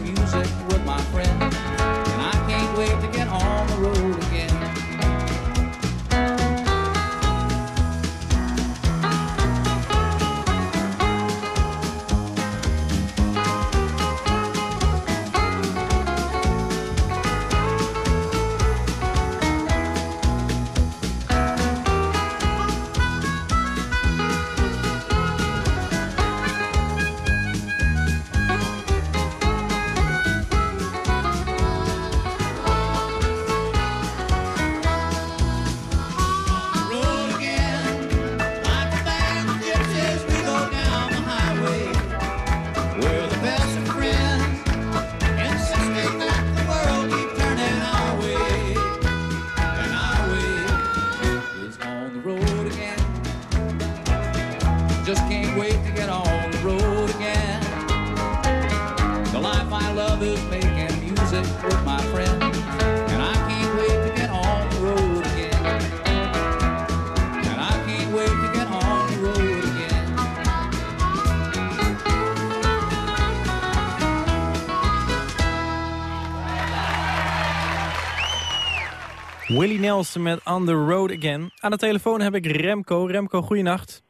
Willie Nelson met On The Road Again. Aan de telefoon heb ik Remco. Remco, goeienacht.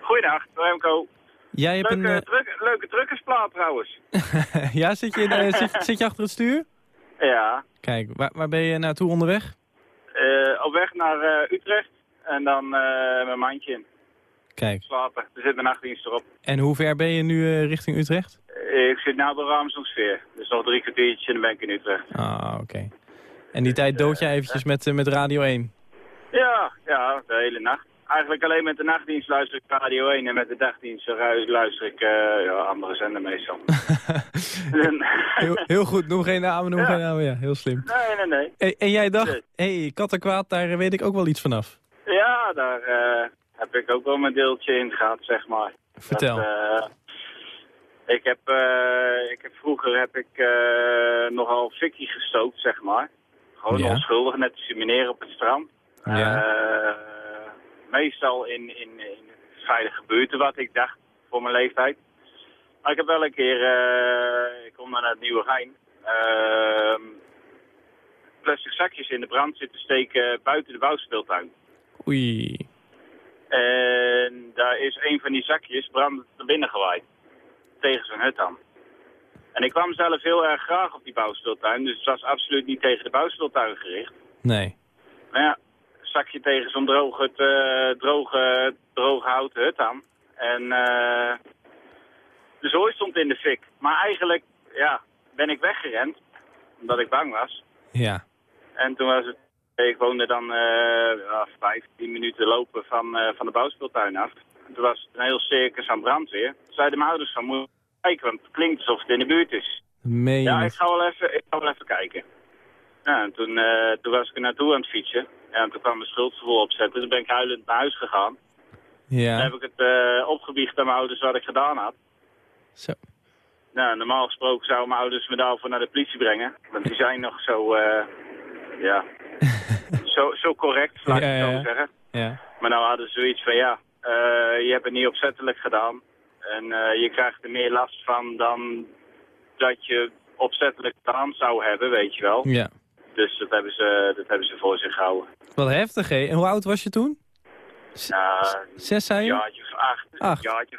Goeiedag, Remco. Jij hebt Leuke, een... eh, druk, leuke drukkersplaat trouwens. ja, zit je, in, eh, zit, zit je achter het stuur? Ja, Kijk, waar, waar ben je naartoe onderweg? eh, op weg naar Utrecht en dan mijn mandje in. Kijk. Slapen, er zit mijn nachtdienst erop. En hoe ver ben je nu richting Utrecht? Ik zit nu bij Ramsdorfsfeer, dus nog drie kwartiertjes en dan ben ik in Utrecht. Ah, oké. En die tijd dood jij eventjes met, eh, met Radio 1? Ja, ja, de hele nacht. Eigenlijk alleen met de nachtdienst luister ik Radio 1 en met de dagdienst ru- luister ik eh, ja, andere zender meestal. Heel, heel goed, noem geen namen, noem Ja. geen namen. Ja, heel slim. nee, nee, nee. En jij dacht, hé, hey, kattenkwaad, daar weet ik ook wel iets vanaf. Ja, daar eh, heb ik ook wel mijn deeltje in gehad, zeg maar. Vertel. Dat, eh, ik, heb, eh, ik heb vroeger heb ik eh, nogal fikkie gestookt, zeg maar. Gewoon Ja. onschuldig, net als mineren op het strand. Ja. Eh, meestal in, in, in veilige buurten, wat ik dacht voor mijn leeftijd. Maar ik heb wel een keer, eh, ik kom naar het Nieuwe Gein, ehm, plastic zakjes in de brand zitten steken buiten de bouwspeeltuin. Oei. En daar is een van die zakjes brandend naar binnen gewaaid. Tegen zijn hut aan. En ik kwam zelf heel erg graag op die bouwspeeltuin. Dus het was absoluut niet tegen de bouwspeeltuin gericht. Nee. Maar ja, zakje tegen zo'n droge, eh, droge, droge houten hut aan. En eh de zooi stond in de fik. Maar eigenlijk, ja, ben ik weggerend. Omdat ik bang was. Ja. En toen was het... Ik woonde dan eh ja, 15 minuten lopen van, eh, van de bouwspeeltuin af. Toen was het een heel circus aan brandweer. Toen zeiden mijn ouders van, moet je kijken, want het klinkt alsof het in de buurt is. Meen Ja, ik ga wel even, ik ga wel even kijken. Ja, en toen, eh, toen was ik er naartoe aan het fietsen. En toen kwam mijn schuldgevoel opzetten. Toen ben ik huilend naar huis gegaan. Ja. Toen heb ik het eh, opgebiecht aan mijn ouders wat ik gedaan had. Zo. Nou, normaal gesproken zouden mijn ouders me daarvoor naar de politie brengen. Want die zijn nog zo, eh, ja, zo, zo correct, laat ik Ja, het zo ja. zeggen. Ja. Maar nou hadden ze zoiets van, ja, je hebt het niet opzettelijk gedaan. En eh, je krijgt er meer last van dan dat je opzettelijk gedaan zou hebben, weet je wel. Ja. Dus dat hebben ze, dat hebben ze voor zich gehouden. Wat heftig, hè? En hoe oud was je toen? Nou, Zes, zei je? jaartje of acht. Acht. Jaartje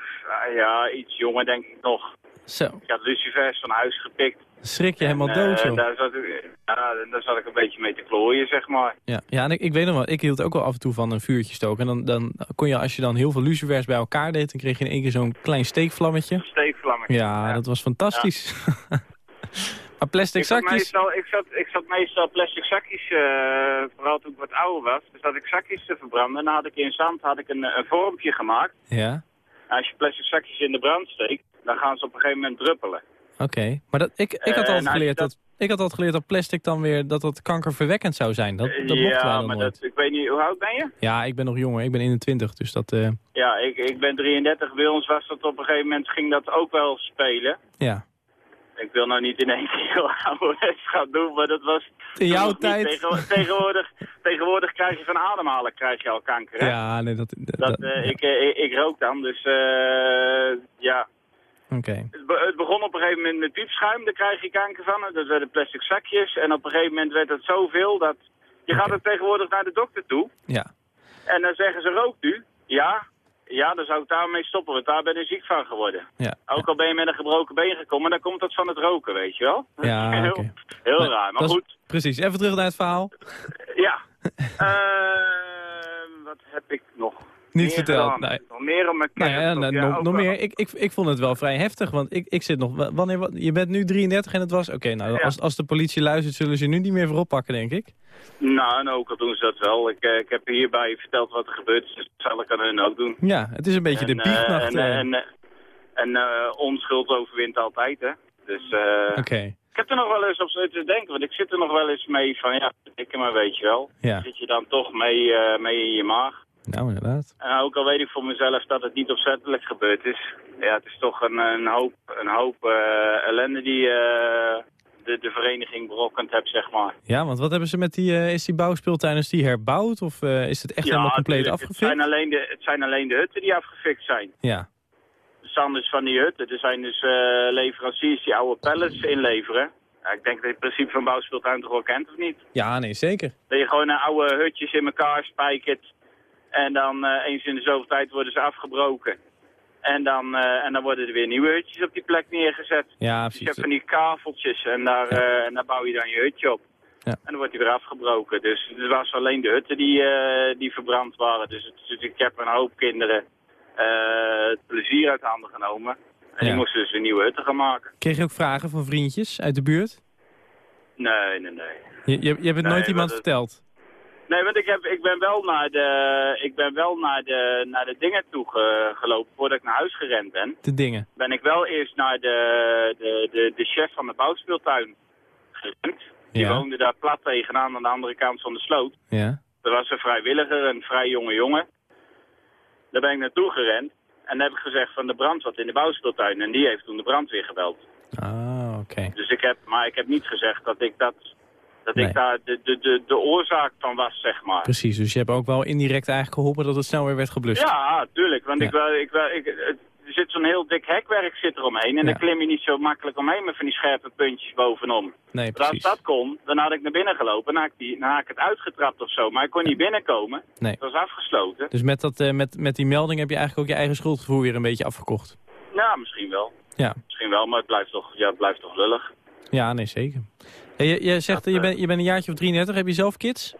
ja, iets jonger denk ik nog. Zo. Ik had lucifers van huis gepikt. Schrik je helemaal En, dood, eh, joh. daar, zat ik, ja, daar zat ik een beetje mee te klooien, zeg maar. Ja, ja en ik, ik weet nog wel, ik hield ook wel af en toe van een vuurtje stoken. En dan, dan kon je, als je dan heel veel lucifers bij elkaar deed... dan kreeg je in één keer zo'n klein steekvlammetje. Steekvlammetje. Ja, dat was fantastisch. maar plastic Ik zakjes... meestal, ik, zat, ik zat meestal plastic zakjes, eh, vooral toen ik wat ouder was, dus dat ik zakjes te verbranden. En dan had ik in zand had ik een, een vormpje gemaakt. Ja, En als je plastic zakjes in de brand steekt, dan gaan ze op een gegeven moment druppelen. oké. Maar dat, ik, ik, had Eh, altijd nou, geleerd dat- dat... Ik had altijd geleerd dat plastic dan weer dat dat kankerverwekkend zou zijn. Dat, dat ja, dan maar nooit. dat, ik weet niet, hoe oud ben je? Ja, ik ben nog jonger. Ik ben 21, dus dat... eh, Ja, ik, ik ben 33. Bij ons was dat op een gegeven moment, ging dat ook wel spelen. ja. Ik wil nou niet in één keer heel ouderwets gaan doen, maar dat was... In jouw tijd. Tegen- tegenwoordig, tegenwoordig krijg je van ademhalen krijg je al kanker, hè? Ja, nee, dat... dat, Dat, eh, ik, ik, ik rook dan, dus eh, ja. Het, be- het begon op een gegeven moment met piepschuim, daar krijg je kanker van. Dat werden plastic zakjes en op een gegeven moment werd het zoveel dat... Je gaat er tegenwoordig naar de dokter toe Ja. en dan zeggen ze, rookt u? Ja. Ja, dan zou ik daarmee stoppen, want daar ben ik ziek van geworden. Ja. Ook al ben je met een gebroken been gekomen, dan komt dat van het roken, weet je wel. Ja, heel, oké. heel Maar raar, maar goed. Precies. Even terug naar het verhaal. Ja. Ehm, wat heb ik nog Niet meer verteld, nee. Nog meer om mijn Nou ja, nou, ja, nog, nog meer. Ik, ik, ik vond het wel vrij heftig, want ik, ik zit nog... wa- Wanneer, wa- je bent nu 33 en het was... Oké, nou, als, als de politie luistert, zullen ze je nu niet meer voor oppakken, denk ik. Nou, en ook al doen ze dat wel. Ik, eh, ik heb hierbij verteld wat er gebeurd is, dus dat zal ik aan hun ook doen. Ja, het is een beetje En, de. En, eh. eh, en, en eh, onschuld overwint altijd, hè. Dus Oké, ik heb er nog wel eens op zitten denken, want ik zit er nog wel eens mee van, ja, ik maar weet je wel. Ja. Zit je dan toch mee, mee in je maag. Nou inderdaad. En ook al weet ik voor mezelf dat het niet opzettelijk gebeurd is. Ja, het is toch een, een hoop, een hoop eh, ellende die eh, de, de vereniging berokkend hebt, zeg maar. Ja, want wat hebben ze met die... eh, is die bouwspeeltuin, is die herbouwd? Of is het echt helemaal compleet tuurlijk, Het afgefikt? zijn, alleen de, het zijn alleen de hutten die afgefikt zijn. Ja. Standers van die hutten. Er zijn dus leveranciers die oude pallets inleveren. Ja, ik denk dat je het principe van bouwspeeltuin toch wel kent, of niet? Ja, nee, zeker. Dat je gewoon oude hutjes in elkaar spijkert. En dan eh, eens in de zoveel tijd worden ze afgebroken. En dan, eh, en dan worden er weer nieuwe hutjes op die plek neergezet. Ja, Dus je hebt precies. van die kaveltjes en daar, eh, en daar bouw je dan je hutje op. Ja. En dan wordt die weer afgebroken. Dus het was alleen de hutten die, die verbrand waren. Dus, het, dus ik heb een hoop kinderen het plezier uit handen genomen. En Ja. die moesten dus een nieuwe hutten gaan maken. Kreeg je ook vragen van vriendjes uit de buurt? Nee, nee, nee. Je, je, je hebt het Nee, nooit iemand verteld? Nee, want ik, heb, ik ben wel naar de, ik ben wel naar de, naar de dingen toe ge- gelopen voordat ik naar huis gerend ben. De dingen. Ben ik wel eerst naar de, de, de, de chef van de bouwspeeltuin gerend. Die Ja. woonde daar plat tegenaan aan de andere kant van de sloot. Ja. Er was een vrijwilliger, een vrij jonge jongen. Daar ben ik naartoe gerend. En heb ik gezegd van de brand wat in de bouwspeeltuin. En die heeft toen de brandweer gebeld. Ah, oké. Dus ik heb, maar ik heb niet gezegd dat ik, dat, dat Nee. ik daar de, de, de, de oorzaak van was, zeg maar. Precies, dus je hebt ook wel indirect eigenlijk geholpen dat het snel weer werd geblust. Ja, tuurlijk. Want Ja. Ik, wel- ik, wel- ik, er zit zo'n heel dik hekwerk zit eromheen. En Ja. daar klim je niet zo makkelijk omheen met van die scherpe puntjes bovenom. Nee, Maar als precies. dat kon, dan had ik naar binnen gelopen. Dan had ik, die, dan had ik het uitgetrapt of zo. Maar ik kon niet binnenkomen. Nee. Het was afgesloten. Dus met, dat, eh, met, met die melding heb je eigenlijk ook je eigen schuldgevoel weer een beetje afgekocht. Ja, misschien wel. Ja, Misschien wel, maar het blijft toch, ja, het blijft toch lullig. ja nee, zeker. Hey, je, je zegt, eh, je, bent je bent een jaartje of 33. Heb je zelf kids?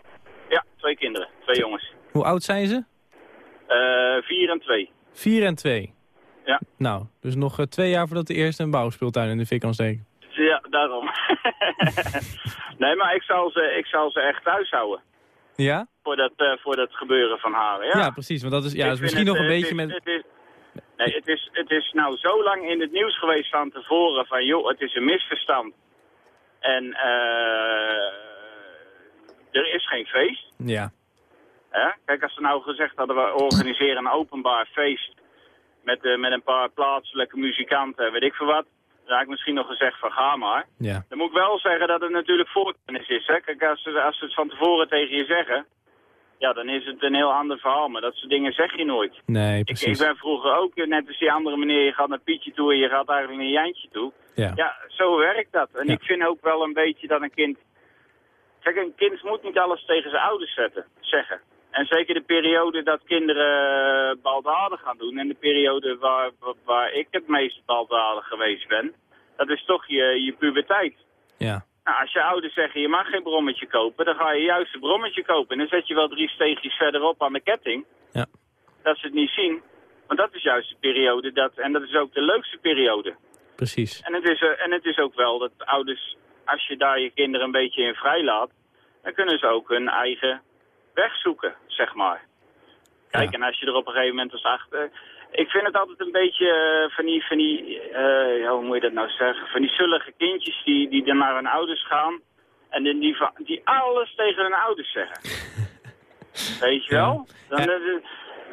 Ja, twee kinderen. Twee jongens. Hoe oud zijn ze? Eh vier en twee. Vier en twee. Ja. Nou, dus nog eh, twee jaar voordat de eerste een bouwspeeltuin in de fik kan steken. Ja, daarom. nee, maar ik zal, ze, ik zal ze echt thuis houden. Ja? Voor dat, eh, voor dat gebeuren van haar. Ja, Ja, precies. Want dat is, ja, is misschien het, nog een eh, beetje met... Het is, nee, het is, het is nou zo lang in het nieuws geweest van tevoren van joh, het is een misverstand. En eh er is geen feest. Ja. Hè? Kijk, als ze nou gezegd hadden, we organiseren een openbaar feest met, eh, met een paar plaatselijke muzikanten, weet ik veel wat. Dan had ik misschien nog gezegd van ga maar. Ja. Dan moet ik wel zeggen dat het natuurlijk voorkennis is. Hè? Kijk, als ze, als ze het van tevoren tegen je zeggen, ja, dan is het een heel ander verhaal. Maar dat soort dingen zeg je nooit. Nee, precies. ik ben vroeger ook, eh, net als die andere meneer, je gaat naar Pietje toe en je gaat eigenlijk naar Jantje toe. Ja. Ja, zo werkt dat. En ik vind ook wel een beetje dat een kind... Kijk, een kind moet niet alles tegen zijn ouders zetten, zeggen. En zeker de periode dat kinderen baldadig gaan doen... en de periode waar, waar, waar ik het meest baldadig geweest ben... dat is toch je, je puberteit. Ja. Nou, als je ouders zeggen, je mag geen brommetje kopen... dan ga je juist een brommetje kopen. En dan zet je wel drie steegjes verderop aan de ketting... Ja. dat ze het niet zien. Want dat is juist de periode, dat, en dat is ook de leukste periode. Precies. En het is, eh, en het is ook wel dat ouders, als je daar je kinderen een beetje in vrijlaat, dan kunnen ze ook hun eigen weg zoeken, zeg maar. Kijk, en als je er op een gegeven moment als achter... Ik vind het altijd een beetje eh, van die, van die eh, hoe moet je dat nou zeggen, van die zullige kindjes die, die dan naar hun ouders gaan en die, die, alles tegen hun ouders zeggen. Weet je wel? Dan,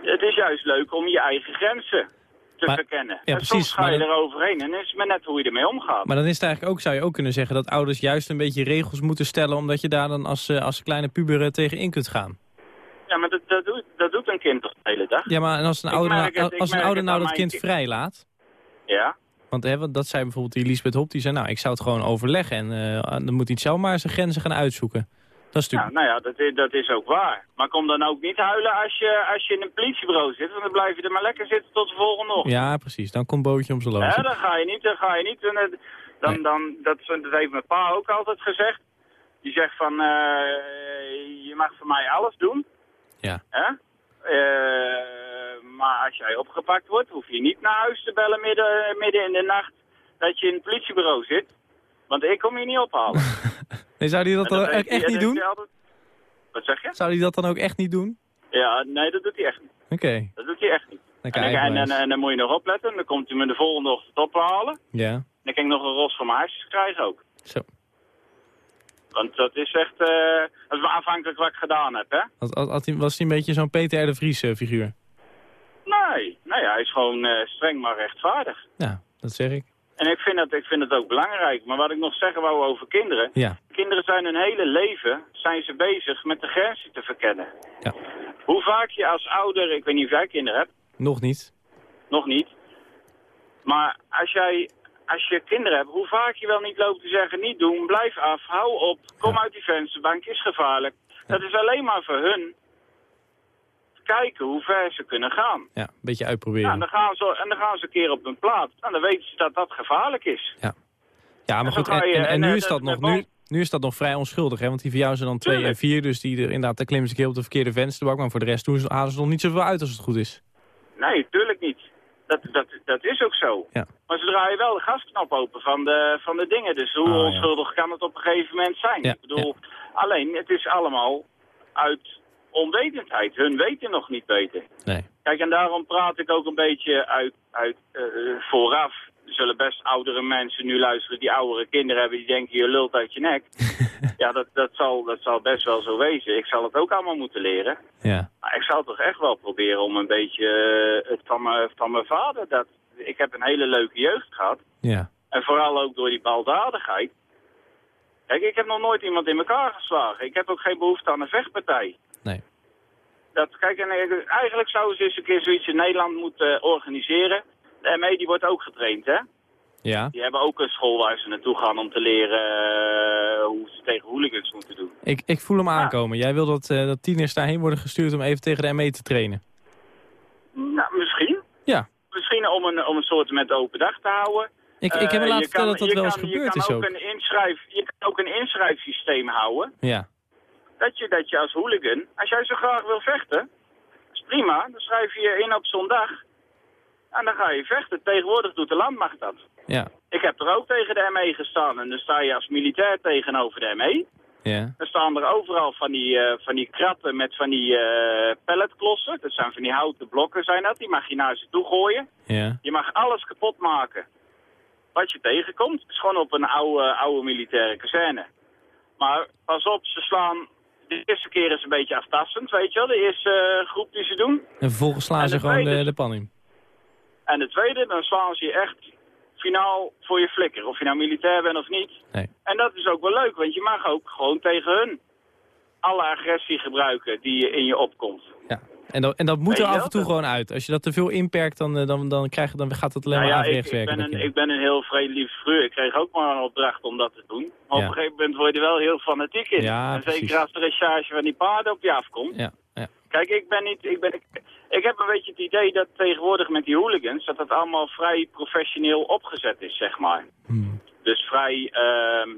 het is juist leuk om je eigen grenzen te Maar- verkennen. ja, en precies, soms ga je dan- er overheen en het is maar net hoe je ermee omgaat. Maar dan is het eigenlijk ook, zou je ook kunnen zeggen... dat ouders juist een beetje regels moeten stellen... omdat je daar dan als, eh, als kleine puber tegen in kunt gaan. Ja, maar dat, dat, doet, dat doet een kind toch de hele dag? Ja, maar en als een ouder, nou, het- als een ouder het nou dat kind ki- vrijlaat... Ja? Want hè, want dat zei bijvoorbeeld die Lisbeth Hop, die zei... nou, ik zou het gewoon overleggen en eh, dan moet hij zelf maar zijn grenzen gaan uitzoeken. Dat is Nou, natuurlijk... nou ja, dat is, dat is ook waar. Maar kom dan ook niet huilen als je, als je in een politiebureau zit, want dan blijf je er maar lekker zitten tot de volgende ochtend. Ja, precies. Dan komt Bootje om zijn loon. Ja, dan ga je niet, dan ga je niet. en, eh, Dan, dan, dat, dat heeft mijn pa ook altijd gezegd. Die zegt van, eh, je mag voor mij alles doen. Ja. Hè? Eh, maar als jij opgepakt wordt, hoef je niet naar huis te bellen midden, midden in de nacht dat je in het politiebureau zit. Want ik kom je niet ophalen. Nee, zou hij dat dan ook echt niet doen? altijd- Wat zeg je? Zou hij dat dan ook echt niet doen? Ja, nee, dat doet hij echt niet. Oké. Dat doet hij echt niet. Dan En, eens. en dan moet je nog opletten. Dan komt hij me de volgende ochtend ophalen. Ja. Dan kan ik nog een ros van mijn huisjes krijgen ook. Zo. Want dat is echt... eh dat is maar afhankelijk wat ik gedaan heb, hè? Had, had, had hij- was hij een beetje zo'n Peter R. de Vries eh, figuur? Nee, nee, hij is gewoon eh, streng maar rechtvaardig. Ja, dat zeg ik. En ik vind, dat, ik vind het ook belangrijk. Maar wat ik nog zeggen wou over kinderen... Ja. Kinderen zijn hun hele leven zijn ze bezig met de grenzen te verkennen. Ja. Hoe vaak je als ouder... Ik weet niet of jij kinderen hebt. Nog niet. Nog niet. Maar als jij, als je kinderen hebt, hoe vaak je wel niet loopt te zeggen, niet doen, blijf af, hou op, kom uit die vensterbank, is gevaarlijk. Dat is alleen maar voor hun kijken hoe ver ze kunnen gaan. Ja, een beetje Ja, uitproberen. en, dan gaan ze, en dan gaan ze een keer op hun plaats. En dan weten ze dat dat gevaarlijk is. Ja, maar En goed, en, nu, eh, is dat nog, nu, nu is dat nog vrij onschuldig, hè? Want die van jou zijn dan 2 en. 4, dus die er, inderdaad, daar klimmen ze een keer op de verkeerde vensterbank. Maar voor de rest doen ze, halen ze nog niet zoveel uit als het goed is. Nee, tuurlijk niet. Dat, dat, dat is ook zo. Ja. Maar ze draaien wel de gasknop open van de, van de dingen. Dus hoe Ah, ja. onschuldig kan het op een gegeven moment zijn? Ja, Ik bedoel, alleen het is allemaal uit onwetendheid. Hun weten nog niet beter. Nee. Kijk, en daarom praat ik ook een beetje uit, uit eh, vooraf. Er zullen best oudere mensen nu luisteren die oudere kinderen hebben die denken je lult uit je nek. ja, dat, dat, zal, dat zal best wel zo wezen. Ik zal het ook allemaal moeten leren. Ja. Maar ik zal toch echt wel proberen om een beetje eh, het van mijn, van mijn vader. Dat, ik heb een hele leuke jeugd gehad. Ja. En vooral ook door die baldadigheid. Kijk, ik heb nog nooit iemand in elkaar geslagen. Ik heb ook geen behoefte aan een vechtpartij. Nee. Dat, kijk, en eigenlijk zouden ze eens een keer zoiets in Nederland moeten eh, organiseren. De ME die wordt ook getraind, hè? Ja. Die hebben ook een school waar ze naartoe gaan om te leren eh, hoe ze tegen hooligans moeten doen. Ik, ik voel hem aankomen. Jij wil dat, eh, dat tieners daarheen worden gestuurd om even tegen de ME te trainen. Nou, misschien. Ja. Misschien om een, om een soort met open dag te houden. Ik, ik heb me Eh, laten vertellen dat dat wel eens kan- gebeurd is ook. Een inschrijf, je kan ook een inschrijfsysteem houden. Ja. Dat je, dat je als hooligan, als jij zo graag wil vechten, is prima. Dan schrijf je je in op zondag. En dan ga je vechten. Tegenwoordig doet de landmacht dat. Ja. Ik heb er ook tegen de ME gestaan. En dan sta je als militair tegenover de ME. Ja. Dan staan er overal van die, eh, van die kratten met van die eh pelletklossen. Dat zijn van die houten blokken zijn dat. Die mag je naar ze toe gooien. Ja. Je mag alles kapot maken wat je tegenkomt. Is gewoon op een oude, oude militaire kazerne. Maar pas op, ze slaan... De eerste keer is een beetje aftastend, weet je wel. De eerste eh, groep die ze doen. En vervolgens slaan En ze gewoon de, tweede- de pan in. En de tweede, dan slaan ze je echt finaal voor je flikker. Of je nou militair bent of niet. Nee. En dat is ook wel leuk, want je mag ook gewoon tegen hun alle agressie gebruiken die in je opkomt. En dat, en dat moet er af en toe gewoon uit. Als je dat te veel inperkt, dan, eh, dan, dan, krijg je, dan gaat het alleen Nou maar ja, ik, averechts ik, werken. ben met een, ik ben een heel vredelieve figuur. Ik kreeg ook maar een opdracht om dat te doen. Maar Ja. op een gegeven moment word je er wel heel fanatiek in. Ja, en zeker als de recherche van die paarden op je afkomt. Ja, ja. Kijk, ik ben niet... Ik, ben, ik, ik heb een beetje het idee dat tegenwoordig met die hooligans... dat het allemaal vrij professioneel opgezet is, zeg maar. Hmm. Dus vrij, ehm,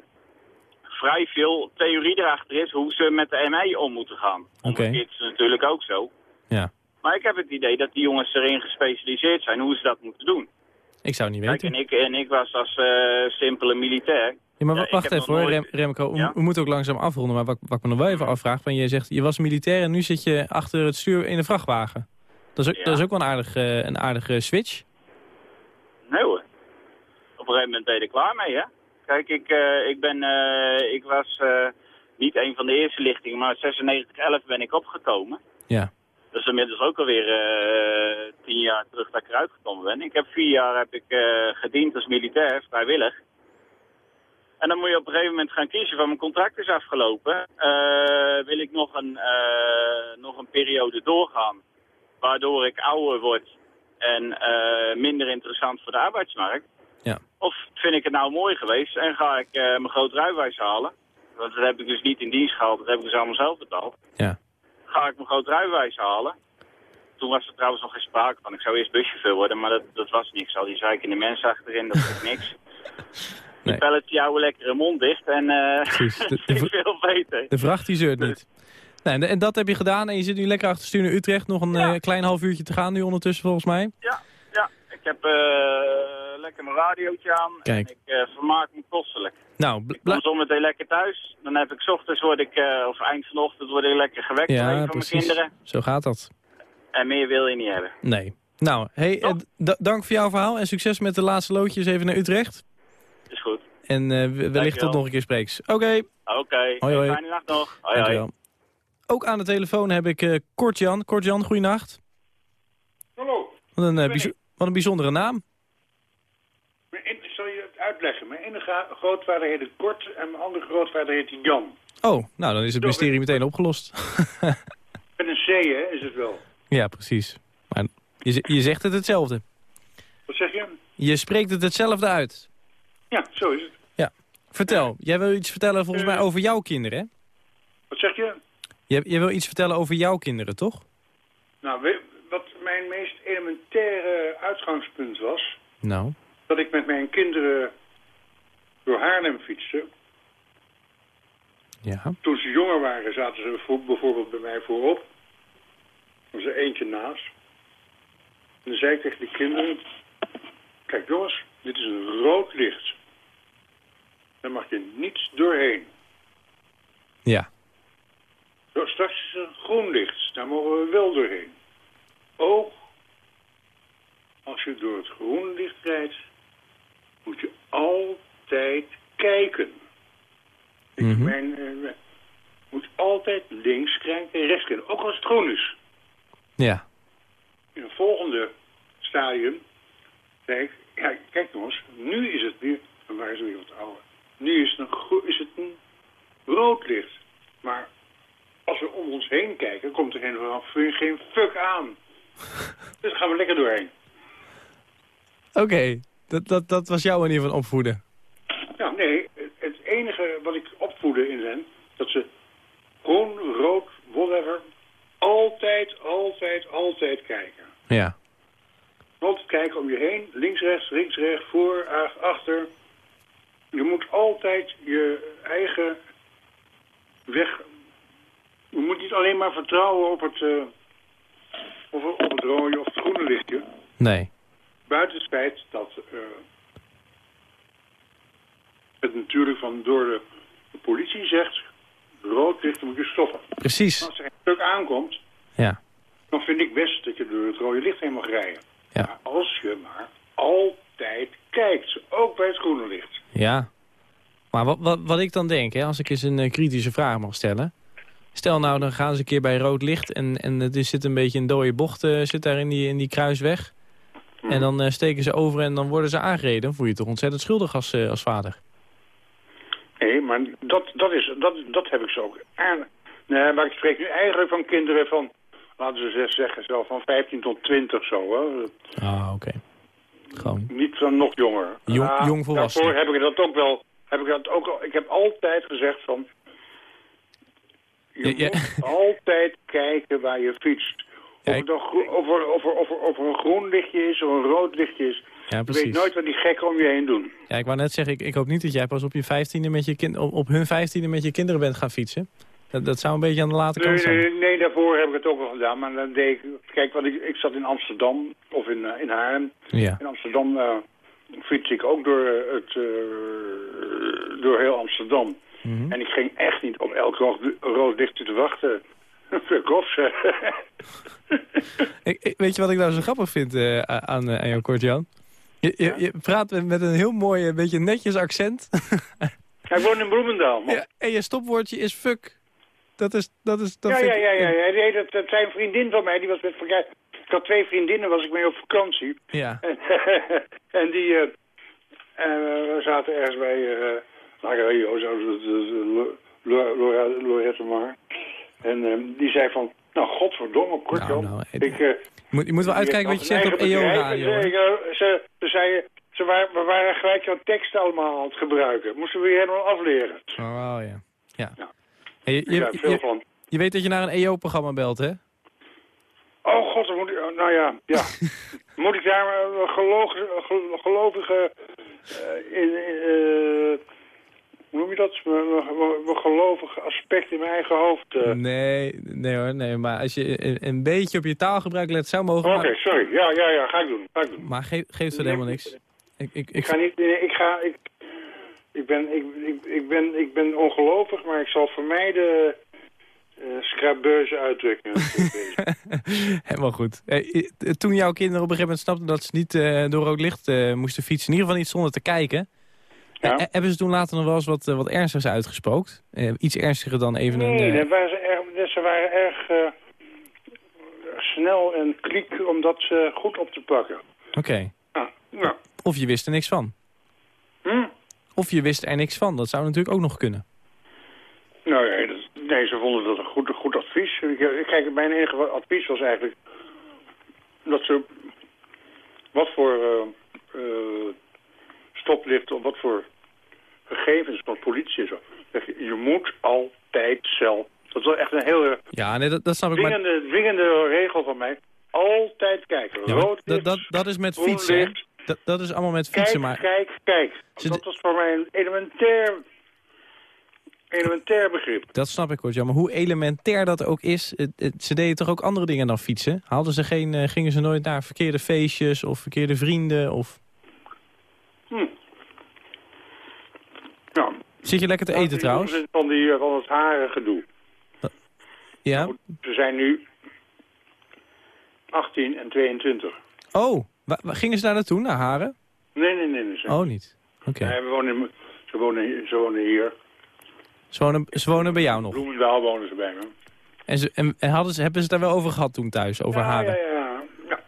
vrij veel theorie erachter is hoe ze met de ME om moeten gaan. Omgekeerd is natuurlijk ook zo. Ja. Maar ik heb het idee dat die jongens erin gespecialiseerd zijn hoe ze dat moeten doen. Ik zou het niet Kijk, weten. en ik, en ik was als eh, simpele militair. Ja, maar wacht even hoor, nooit- Remco. We- Ja? We moeten ook langzaam afronden. Maar wat, wat ik me nog wel even afvraag. Van je zegt, je was militair en nu zit je achter het stuur in een vrachtwagen. Dat is ook, Ja. dat is ook wel een aardige, een aardige switch. Nee hoor. Op een gegeven moment ben je er klaar mee, hè? Kijk, ik, eh, ik ben, eh, ik was eh, niet een van de eerste lichtingen, maar 9611 ben ik opgekomen. Ja. Dat is inmiddels ook alweer tien jaar terug dat ik eruit gekomen ben. Ik heb vier jaar heb ik, gediend als militair, vrijwillig. En dan moet je op een gegeven moment gaan kiezen van mijn contract is afgelopen. Eh, wil ik nog een, eh, nog een periode doorgaan, waardoor ik ouder word en eh, minder interessant voor de arbeidsmarkt? Ja. Of vind ik het nou mooi geweest en ga ik mijn groot rijbewijs halen? Want dat heb ik dus niet in dienst gehaald, dat heb ik dus allemaal zelf betaald. Ja. Ga ik mijn groot rijbewijs halen? Toen was er trouwens nog geen sprake van. Ik zou eerst buschauffeur worden, maar dat, dat was niks. Al die zeikende mensen achterin, dat is niks. Die pellet die houden lekker hun mond dicht en eh Precies. De- is de- veel beter. De vracht die zeurt niet. Nee, en, dat heb je gedaan en je zit nu lekker achter stuur naar Utrecht. Nog een eh, klein half uurtje te gaan nu ondertussen volgens mij. Ja, ja. Ik heb eh, lekker mijn radiootje aan Kijk. en ik vermaak me kostelijk. Nou, Ik kom zometeen lekker thuis. Dan heb ik 's ochtends, word ik, of eind vanochtend, word ik lekker gewekt ja, van mijn kinderen. Zo gaat dat. En meer wil je niet hebben. Nee. Nou, hey, dank voor jouw verhaal en succes met de laatste loodjes even naar Utrecht. En eh, wellicht Dankjewel. tot nog een keer spreeks. Oké. Oké, Hoi, hoi. fijne nacht nog. Hoi, hoi. Ook aan de telefoon heb ik eh Kortjan. Kortjan, goeienacht. Hallo. Wat een, eh, wat een bijzondere naam. Ik zal je het uitleggen. Mijn ene grootvader heette Kort en mijn andere grootvader heette Jan. Oh, nou dan is het mysterie meteen opgelost. Met een C, hè, is het wel. ja, precies. Maar je, je zegt het hetzelfde. Wat zeg je? Je spreekt het hetzelfde uit. Ja, zo is het. Ja. Vertel, jij wil iets vertellen volgens mij over jouw kinderen, hè? Wat zeg je? Je, je wil iets vertellen over jouw kinderen, toch? Nou, wat mijn meest elementaire uitgangspunt was... Nou. dat ik met mijn kinderen door Haarlem fietste. Ja. Toen ze jonger waren zaten ze voor- bijvoorbeeld bij mij voorop. Er was er eentje naast. En dan zei ik tegen de kinderen... Kijk jongens, dit is een rood licht. Daar mag je niet doorheen. Ja. Zo, straks is er een groen licht. Daar mogen we wel doorheen. Ook als je door het groen licht rijdt, moet je altijd kijken. Ik mijn, eh, moet altijd links kijken en rechts kijken. Ook als het groen is. Ja. In het volgende stadium ik, ja, kijk jongens, nu is het weer, dan waren ze weer wat ouder. Nu is het, een, is het een rood licht. Maar als we om ons heen kijken, komt er geen, geen fuck aan. Dus gaan we lekker doorheen. Oké, dat, dat, dat was jouw manier van opvoeden. Nou, nee, het- enige wat ik opvoedde in hen, dat ze groen, rood, whatever, altijd, altijd, altijd kijken. Ja. Altijd kijken om je heen, links, rechts, links, rechts, voor, ach- achter. Je moet altijd je eigen weg... Je moet niet alleen maar vertrouwen op het, eh, op, op het rode of het groene lichtje. Nee. Buiten het feit dat eh, het natuurlijk van door de, de politie zegt rood licht, moet je stoppen. Precies. Als er een stuk aankomt, Ja. dan vind ik best dat je door het rode licht heen mag rijden. Ja. Maar als je maar altijd kijkt, ook bij het groene licht. Ja. Maar wat, wat, wat ik dan denk, hè, als ik eens een eh, kritische vraag mag stellen. Stel nou, dan gaan ze een keer bij rood licht en, en het is, zit een beetje een dode bocht eh, zit daar in die, in die kruisweg. En dan eh, steken ze over en dan worden ze aangereden. Dan voel je je toch ontzettend schuldig als, als vader. Nee, maar dat, dat, is, dat, dat heb ik zo ook aan. Nee, maar ik spreek nu eigenlijk van kinderen van, laten we zeggen, zo van 15 tot 20 zo. Hè. Ah, oké. Gewoon. Niet van nog jonger. Jong- Ja, jong volwassenen. Daarvoor heb ik dat ook wel. Heb ik, dat ook ik heb altijd gezegd van. Je Ja, ja. moet altijd kijken waar je fietst. Of, het of, er, of, er, of, er, of er een groen lichtje is of een rood lichtje is. Ja, je weet nooit wat die gekken om je heen doen. Ja, ik wou net zeggen, ik, ik hoop niet dat jij pas op je vijftiende met je kind, op, op hun vijftiende met je kinderen bent gaan fietsen. Dat, dat zou een beetje aan de late kant zijn. nee, nee, daarvoor heb ik het ook wel gedaan. Maar dan deed ik... Kijk, want ik, ik zat in Amsterdam, of in, eh, in Haarlem. Ja. In Amsterdam eh fiets ik ook door, eh, het, door heel Amsterdam. Mhm. En ik ging echt niet op elk rood, rood te wachten. Fuck off, zeg. Ik, weet je wat ik nou zo grappig vind aan, aan jou, Kort-Jan? Je, je, je praat met- met een heel mooi, een beetje netjes accent. Hij woont in Bloemendaal. man. ja, en je stopwoordje is fuck. Dat is... Dat is dat ja, vind ja, ja, ja, ja. Nee, dat, dat zijn vriendin van mij, die was met. Ik had twee vriendinnen, was ik mee op vakantie. Ja. En, en die eh, we zaten ergens bij uh, Lo- Lorette Mar. En eh, die zei van, nou godverdomme, kort Nou, nou, ik, Je moet, je moet wel uitkijken wat je zegt op EO bedrijf. Radio. Ze, ze, ze, zeiden, ze waren, we waren gelijk jouw tekst allemaal aan het gebruiken. Moesten we weer helemaal afleren. Oh, ja. ja. Hey, je, veel je, van. je weet dat je naar een EO-programma belt, hè? Oh god, moet ik, oh, nou ja, ja. moet ik daar een gelovige, gel- gelovige eh, in, eh, hoe noem je dat? Mijn- gelovige aspect in mijn eigen hoofd. eh. Nee, nee hoor, nee. Maar als je een, een beetje op je taalgebruik let, zou mogen. Oké, sorry. Ja, ja, ja, ga ik doen. Ga ik doen. Maar ge geeft er helemaal niks. Ik, ik, Ik ik, ga niet, nee, ik ga, ik, ik ben, ik, ik, ik ben, ik ben ongelovig, maar ik zal vermijden uh, scrabeuze uitdrukkingen. helemaal goed. Eh, toen jouw kinderen op een gegeven moment snapten dat ze niet eh, door rood licht eh, moesten fietsen, in ieder geval niet zonder te kijken, Ja. eh, hebben ze toen later nog wel eens wat, eh, wat ernstigs uitgespookt? Eh, iets ernstiger dan even een... Nee, eh, dat waren ze, erg, ze waren erg eh, snel en kliek om dat eh, goed op te pakken. Oké. Ja, ja. Of je wist er niks van. Hm? Of je wist er niks van. Dat zou natuurlijk ook nog kunnen. Nou, nee, ze vonden dat een goed, een goed advies. Ik- Kijk, mijn enige advies was eigenlijk dat ze wat voor eh, eh, stoplicht of wat voor gegevens van politie en zo. je, moet altijd zelf. Dat is echt een hele Ja, nee, dat, dat snap ik. Maar, dwingende, regel van mij. Altijd kijken. ja, Rood dat, licht, dat, dat is met fietsen. Dat, dat is allemaal met Kijk, fietsen. Maar kijk, kijk. Dat was voor mij een elementair, elementair begrip. dat snap ik, hoor. Ja, maar hoe elementair dat ook is... Het, het- ze deden toch ook andere dingen dan fietsen? Haalden ze geen, eh, gingen ze nooit naar verkeerde feestjes of verkeerde vrienden? Of... Hm. Nou, Zit je lekker te dat eten trouwens? Van, die, van het haren gedoe. Ja? Ze zijn nu 18 en 22. Oh, wa- gingen ze daar naartoe, naar Haren? Nee, nee, nee. nee ze, Oh, niet. Oké. nee, we wonen, in- ze, wonen, hier- ze wonen hier. Ze, wonen, ze wonen bij jou nog? Bloemendaal wonen ze bij me. En, ze, en, en hadden ze, hebben ze het daar wel over gehad toen thuis, over ja, Haren? Ja, ja, ja.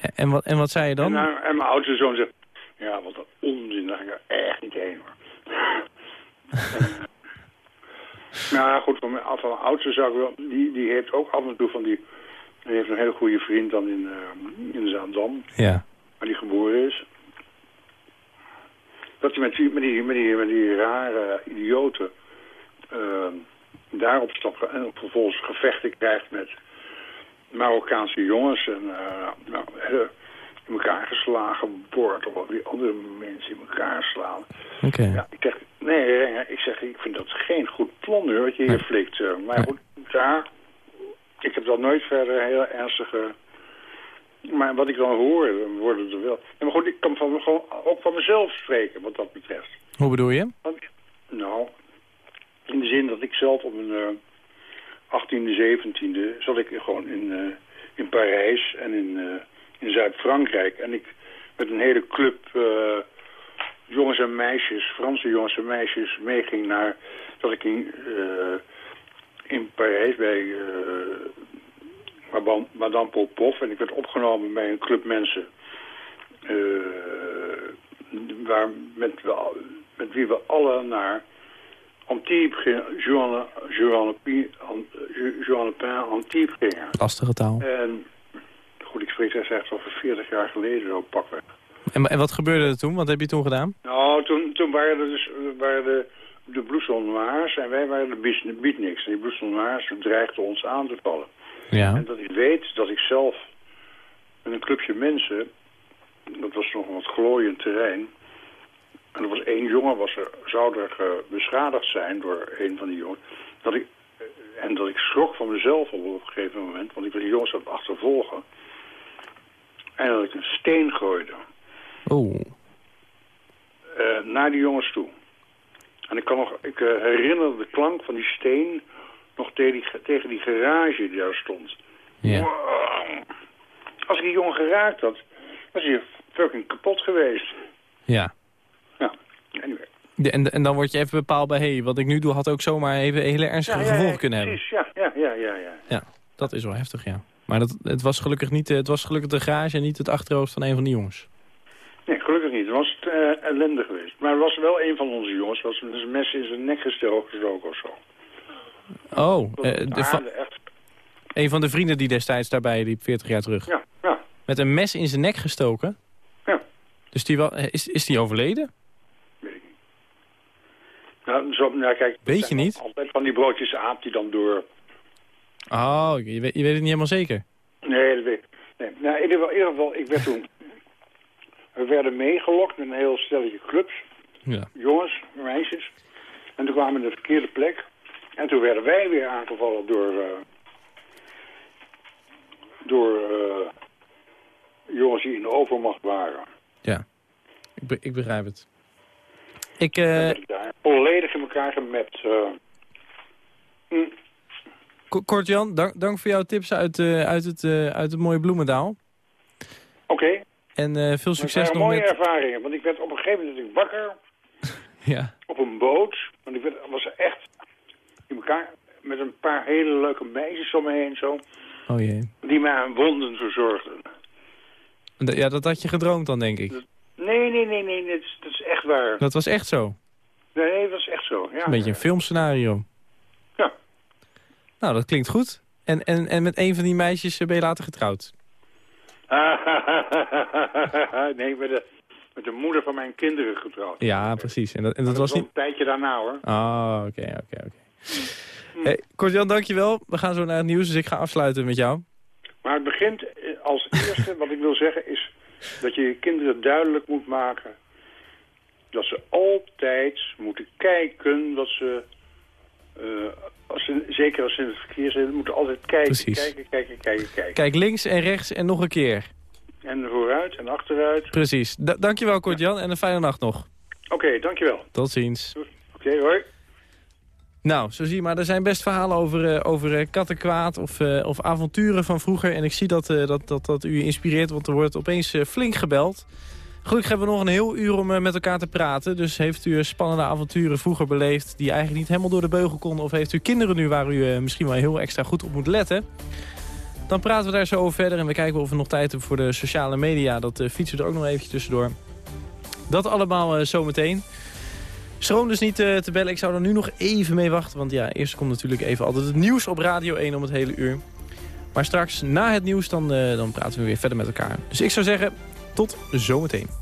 En, en wat, en wat zei je dan? En, eh, en mijn oudste zoon zegt, ja, wat een onzin, daar ga ik er echt niet heen hoor. nou ja, goed, van mijn, van mijn oudste zou ik wel, die, die heeft ook af en toe van die, die heeft een hele goede vriend dan in, eh, in Zaandam, Ja. waar die geboren is. Dat hij met die, met die, met die, met die rare idioten uh, daarop stapt en vervolgens gevechten krijgt met Marokkaanse jongens en uh, nou, in elkaar geslagen wordt of die andere mensen in elkaar slaan. Oké. Ja, ik zeg, nee, ik zeg, ik vind dat geen goed plan hoor, wat je hier flikt. Uh, maar goed, daar, ik heb dat nooit verder heel ernstige... Maar wat ik dan hoor, dan worden er wel... Ja, maar goed, ik kan van, gewoon ook van mezelf spreken, wat dat betreft. Hoe bedoel je? Want, nou, in de zin dat ik zelf op mijn eh 18e, 17e... zat ik gewoon in, eh, in Parijs en in, eh, in Zuid-Frankrijk. En ik met een hele club eh, jongens en meisjes, Franse jongens en meisjes... meeging naar... dat ik in, eh, in Parijs bij... eh, Madame- Popov en ik werd opgenomen bij een club mensen eh, waar, met, met wie we alle naar Antibes gingen, Joanne, Joanne, Joanne Pin Antibes gingen. Lastige taal. En goed, ik spreek daar echt over 40 jaar geleden zo pakweg. En, en wat gebeurde er toen? Wat heb je toen gedaan? Nou, toen, toen waren er dus waren de, de Bloesel Noirs en wij waren de Beat- Beatniks. En die Bloesel Noirs dreigden ons aan te vallen. Ja. En dat ik weet dat ik zelf met een clubje mensen, dat was nog een wat glooiend terrein. En er was één jongen, was er, zou er beschadigd zijn door een van die jongens. Dat ik, eh, en dat ik schrok van mezelf op een gegeven moment, want ik was die jongens aan het achtervolgen. En dat ik een steen gooide Oh. eh, naar die jongens toe. En ik kan nog, ik eh, herinner de klank van die steen nog tegen die, tegen die garage die daar stond. Ja. Wow. Als ik die jongen geraakt had, was hij fucking kapot geweest. Ja. Ja, anyway. De- en, en dan word je even bepaald bij... hé, wat ik nu doe had ook zomaar even hele ernstige Ja, ja, ja, gevolgen kunnen hebben. Precies, ja, ja, ja, ja, ja. Ja, dat is wel heftig, ja. Maar dat, het was gelukkig niet eh, het was gelukkig de garage en niet het achterhoofd van een van die jongens. Nee, gelukkig niet. Het was het, eh, ellende geweest. Maar er was wel een van onze jongens, was met een mes in zijn nek gestoken of zo. Oh, eh, de, echt, een van de vrienden die destijds daarbij liep, 40 jaar terug. ja, ja. Met een mes in zijn nek gestoken? Ja. Dus die wel, eh, is, is die overleden? Nou, zo, nou, kijk, Weet je niet? Altijd van die broodjes aap die dan door... Oh, je weet, je weet het niet helemaal zeker. Nee, dat weet ik. Nee. Nou, in ieder geval, in ieder geval, ik werd toen... We werden meegelokt met een heel stelletje clubs. Ja. Jongens, meisjes. En toen kwamen we in de verkeerde plek. En toen werden wij weer aangevallen door... eh, door eh, jongens die in de overmacht waren. Ja, ik, be- ik begrijp het. Ik, eh, volledig in elkaar gemapt. Hm. Ko- Kort-Jan, dank, dank voor jouw tips uit, uit, het, uit het mooie Bloemendaal. Oké. En veel succes nog mooie met... ervaringen. Want ik werd op een gegeven moment wakker Ja. op een boot. Want ik was echt in elkaar met een paar hele leuke meisjes om me heen zo. Oh jee. Die mij aan wonden verzorgden. En dat- Ja, dat had je gedroomd dan, denk ik. Nee, nee, nee, nee. Dat is, dat is echt waar. Dat was echt zo. Nee, dat is echt zo. Ja. Een beetje een filmscenario. Ja. Nou, dat klinkt goed. En, en, en met een van die meisjes eh, ben je later getrouwd. nee, met de, met de moeder van mijn kinderen getrouwd. Ja, precies. En dat, en dat dat was niet... een tijdje daarna hoor. Oh, oké, oké, oké. Kort-Jan, dankjewel. We gaan zo naar het nieuws, dus ik ga afsluiten met jou. Maar het begint eh, als eerste, wat ik wil zeggen, is dat je je kinderen duidelijk moet maken dat ze altijd moeten kijken wat ze, eh, als ze zeker als ze in het verkeer zitten, moeten altijd kijken, Precies. kijken, kijken, kijken, kijken. Kijk links en rechts en nog een keer. En vooruit en achteruit. Precies. Da dankjewel, Kort-Jan, en een fijne nacht nog. Oké, dankjewel. Tot ziens. Oké, hoi. Nou, zo zie je maar, er zijn best verhalen over, eh, over eh, kattenkwaad of, eh, of avonturen van vroeger. En ik zie dat, dat, dat, dat u inspireert, want er wordt opeens flink gebeld. Gelukkig hebben we nog een heel uur om met elkaar te praten. Dus heeft u spannende avonturen vroeger beleefd... die eigenlijk niet helemaal door de beugel konden... of heeft u kinderen nu waar u misschien wel heel extra goed op moet letten... Dan praten we daar zo over verder en we kijken of we nog tijd hebben voor de sociale media. Dat eh, fietsen we er ook nog eventjes tussendoor. Dat allemaal eh, zometeen. Schroom dus niet eh, te bellen. Ik zou er nu nog even mee wachten. Want ja, eerst komt natuurlijk even altijd het nieuws op Radio 1 om het hele uur. Maar straks na het nieuws dan, dan praten we weer verder met elkaar. Dus ik zou zeggen, tot zometeen.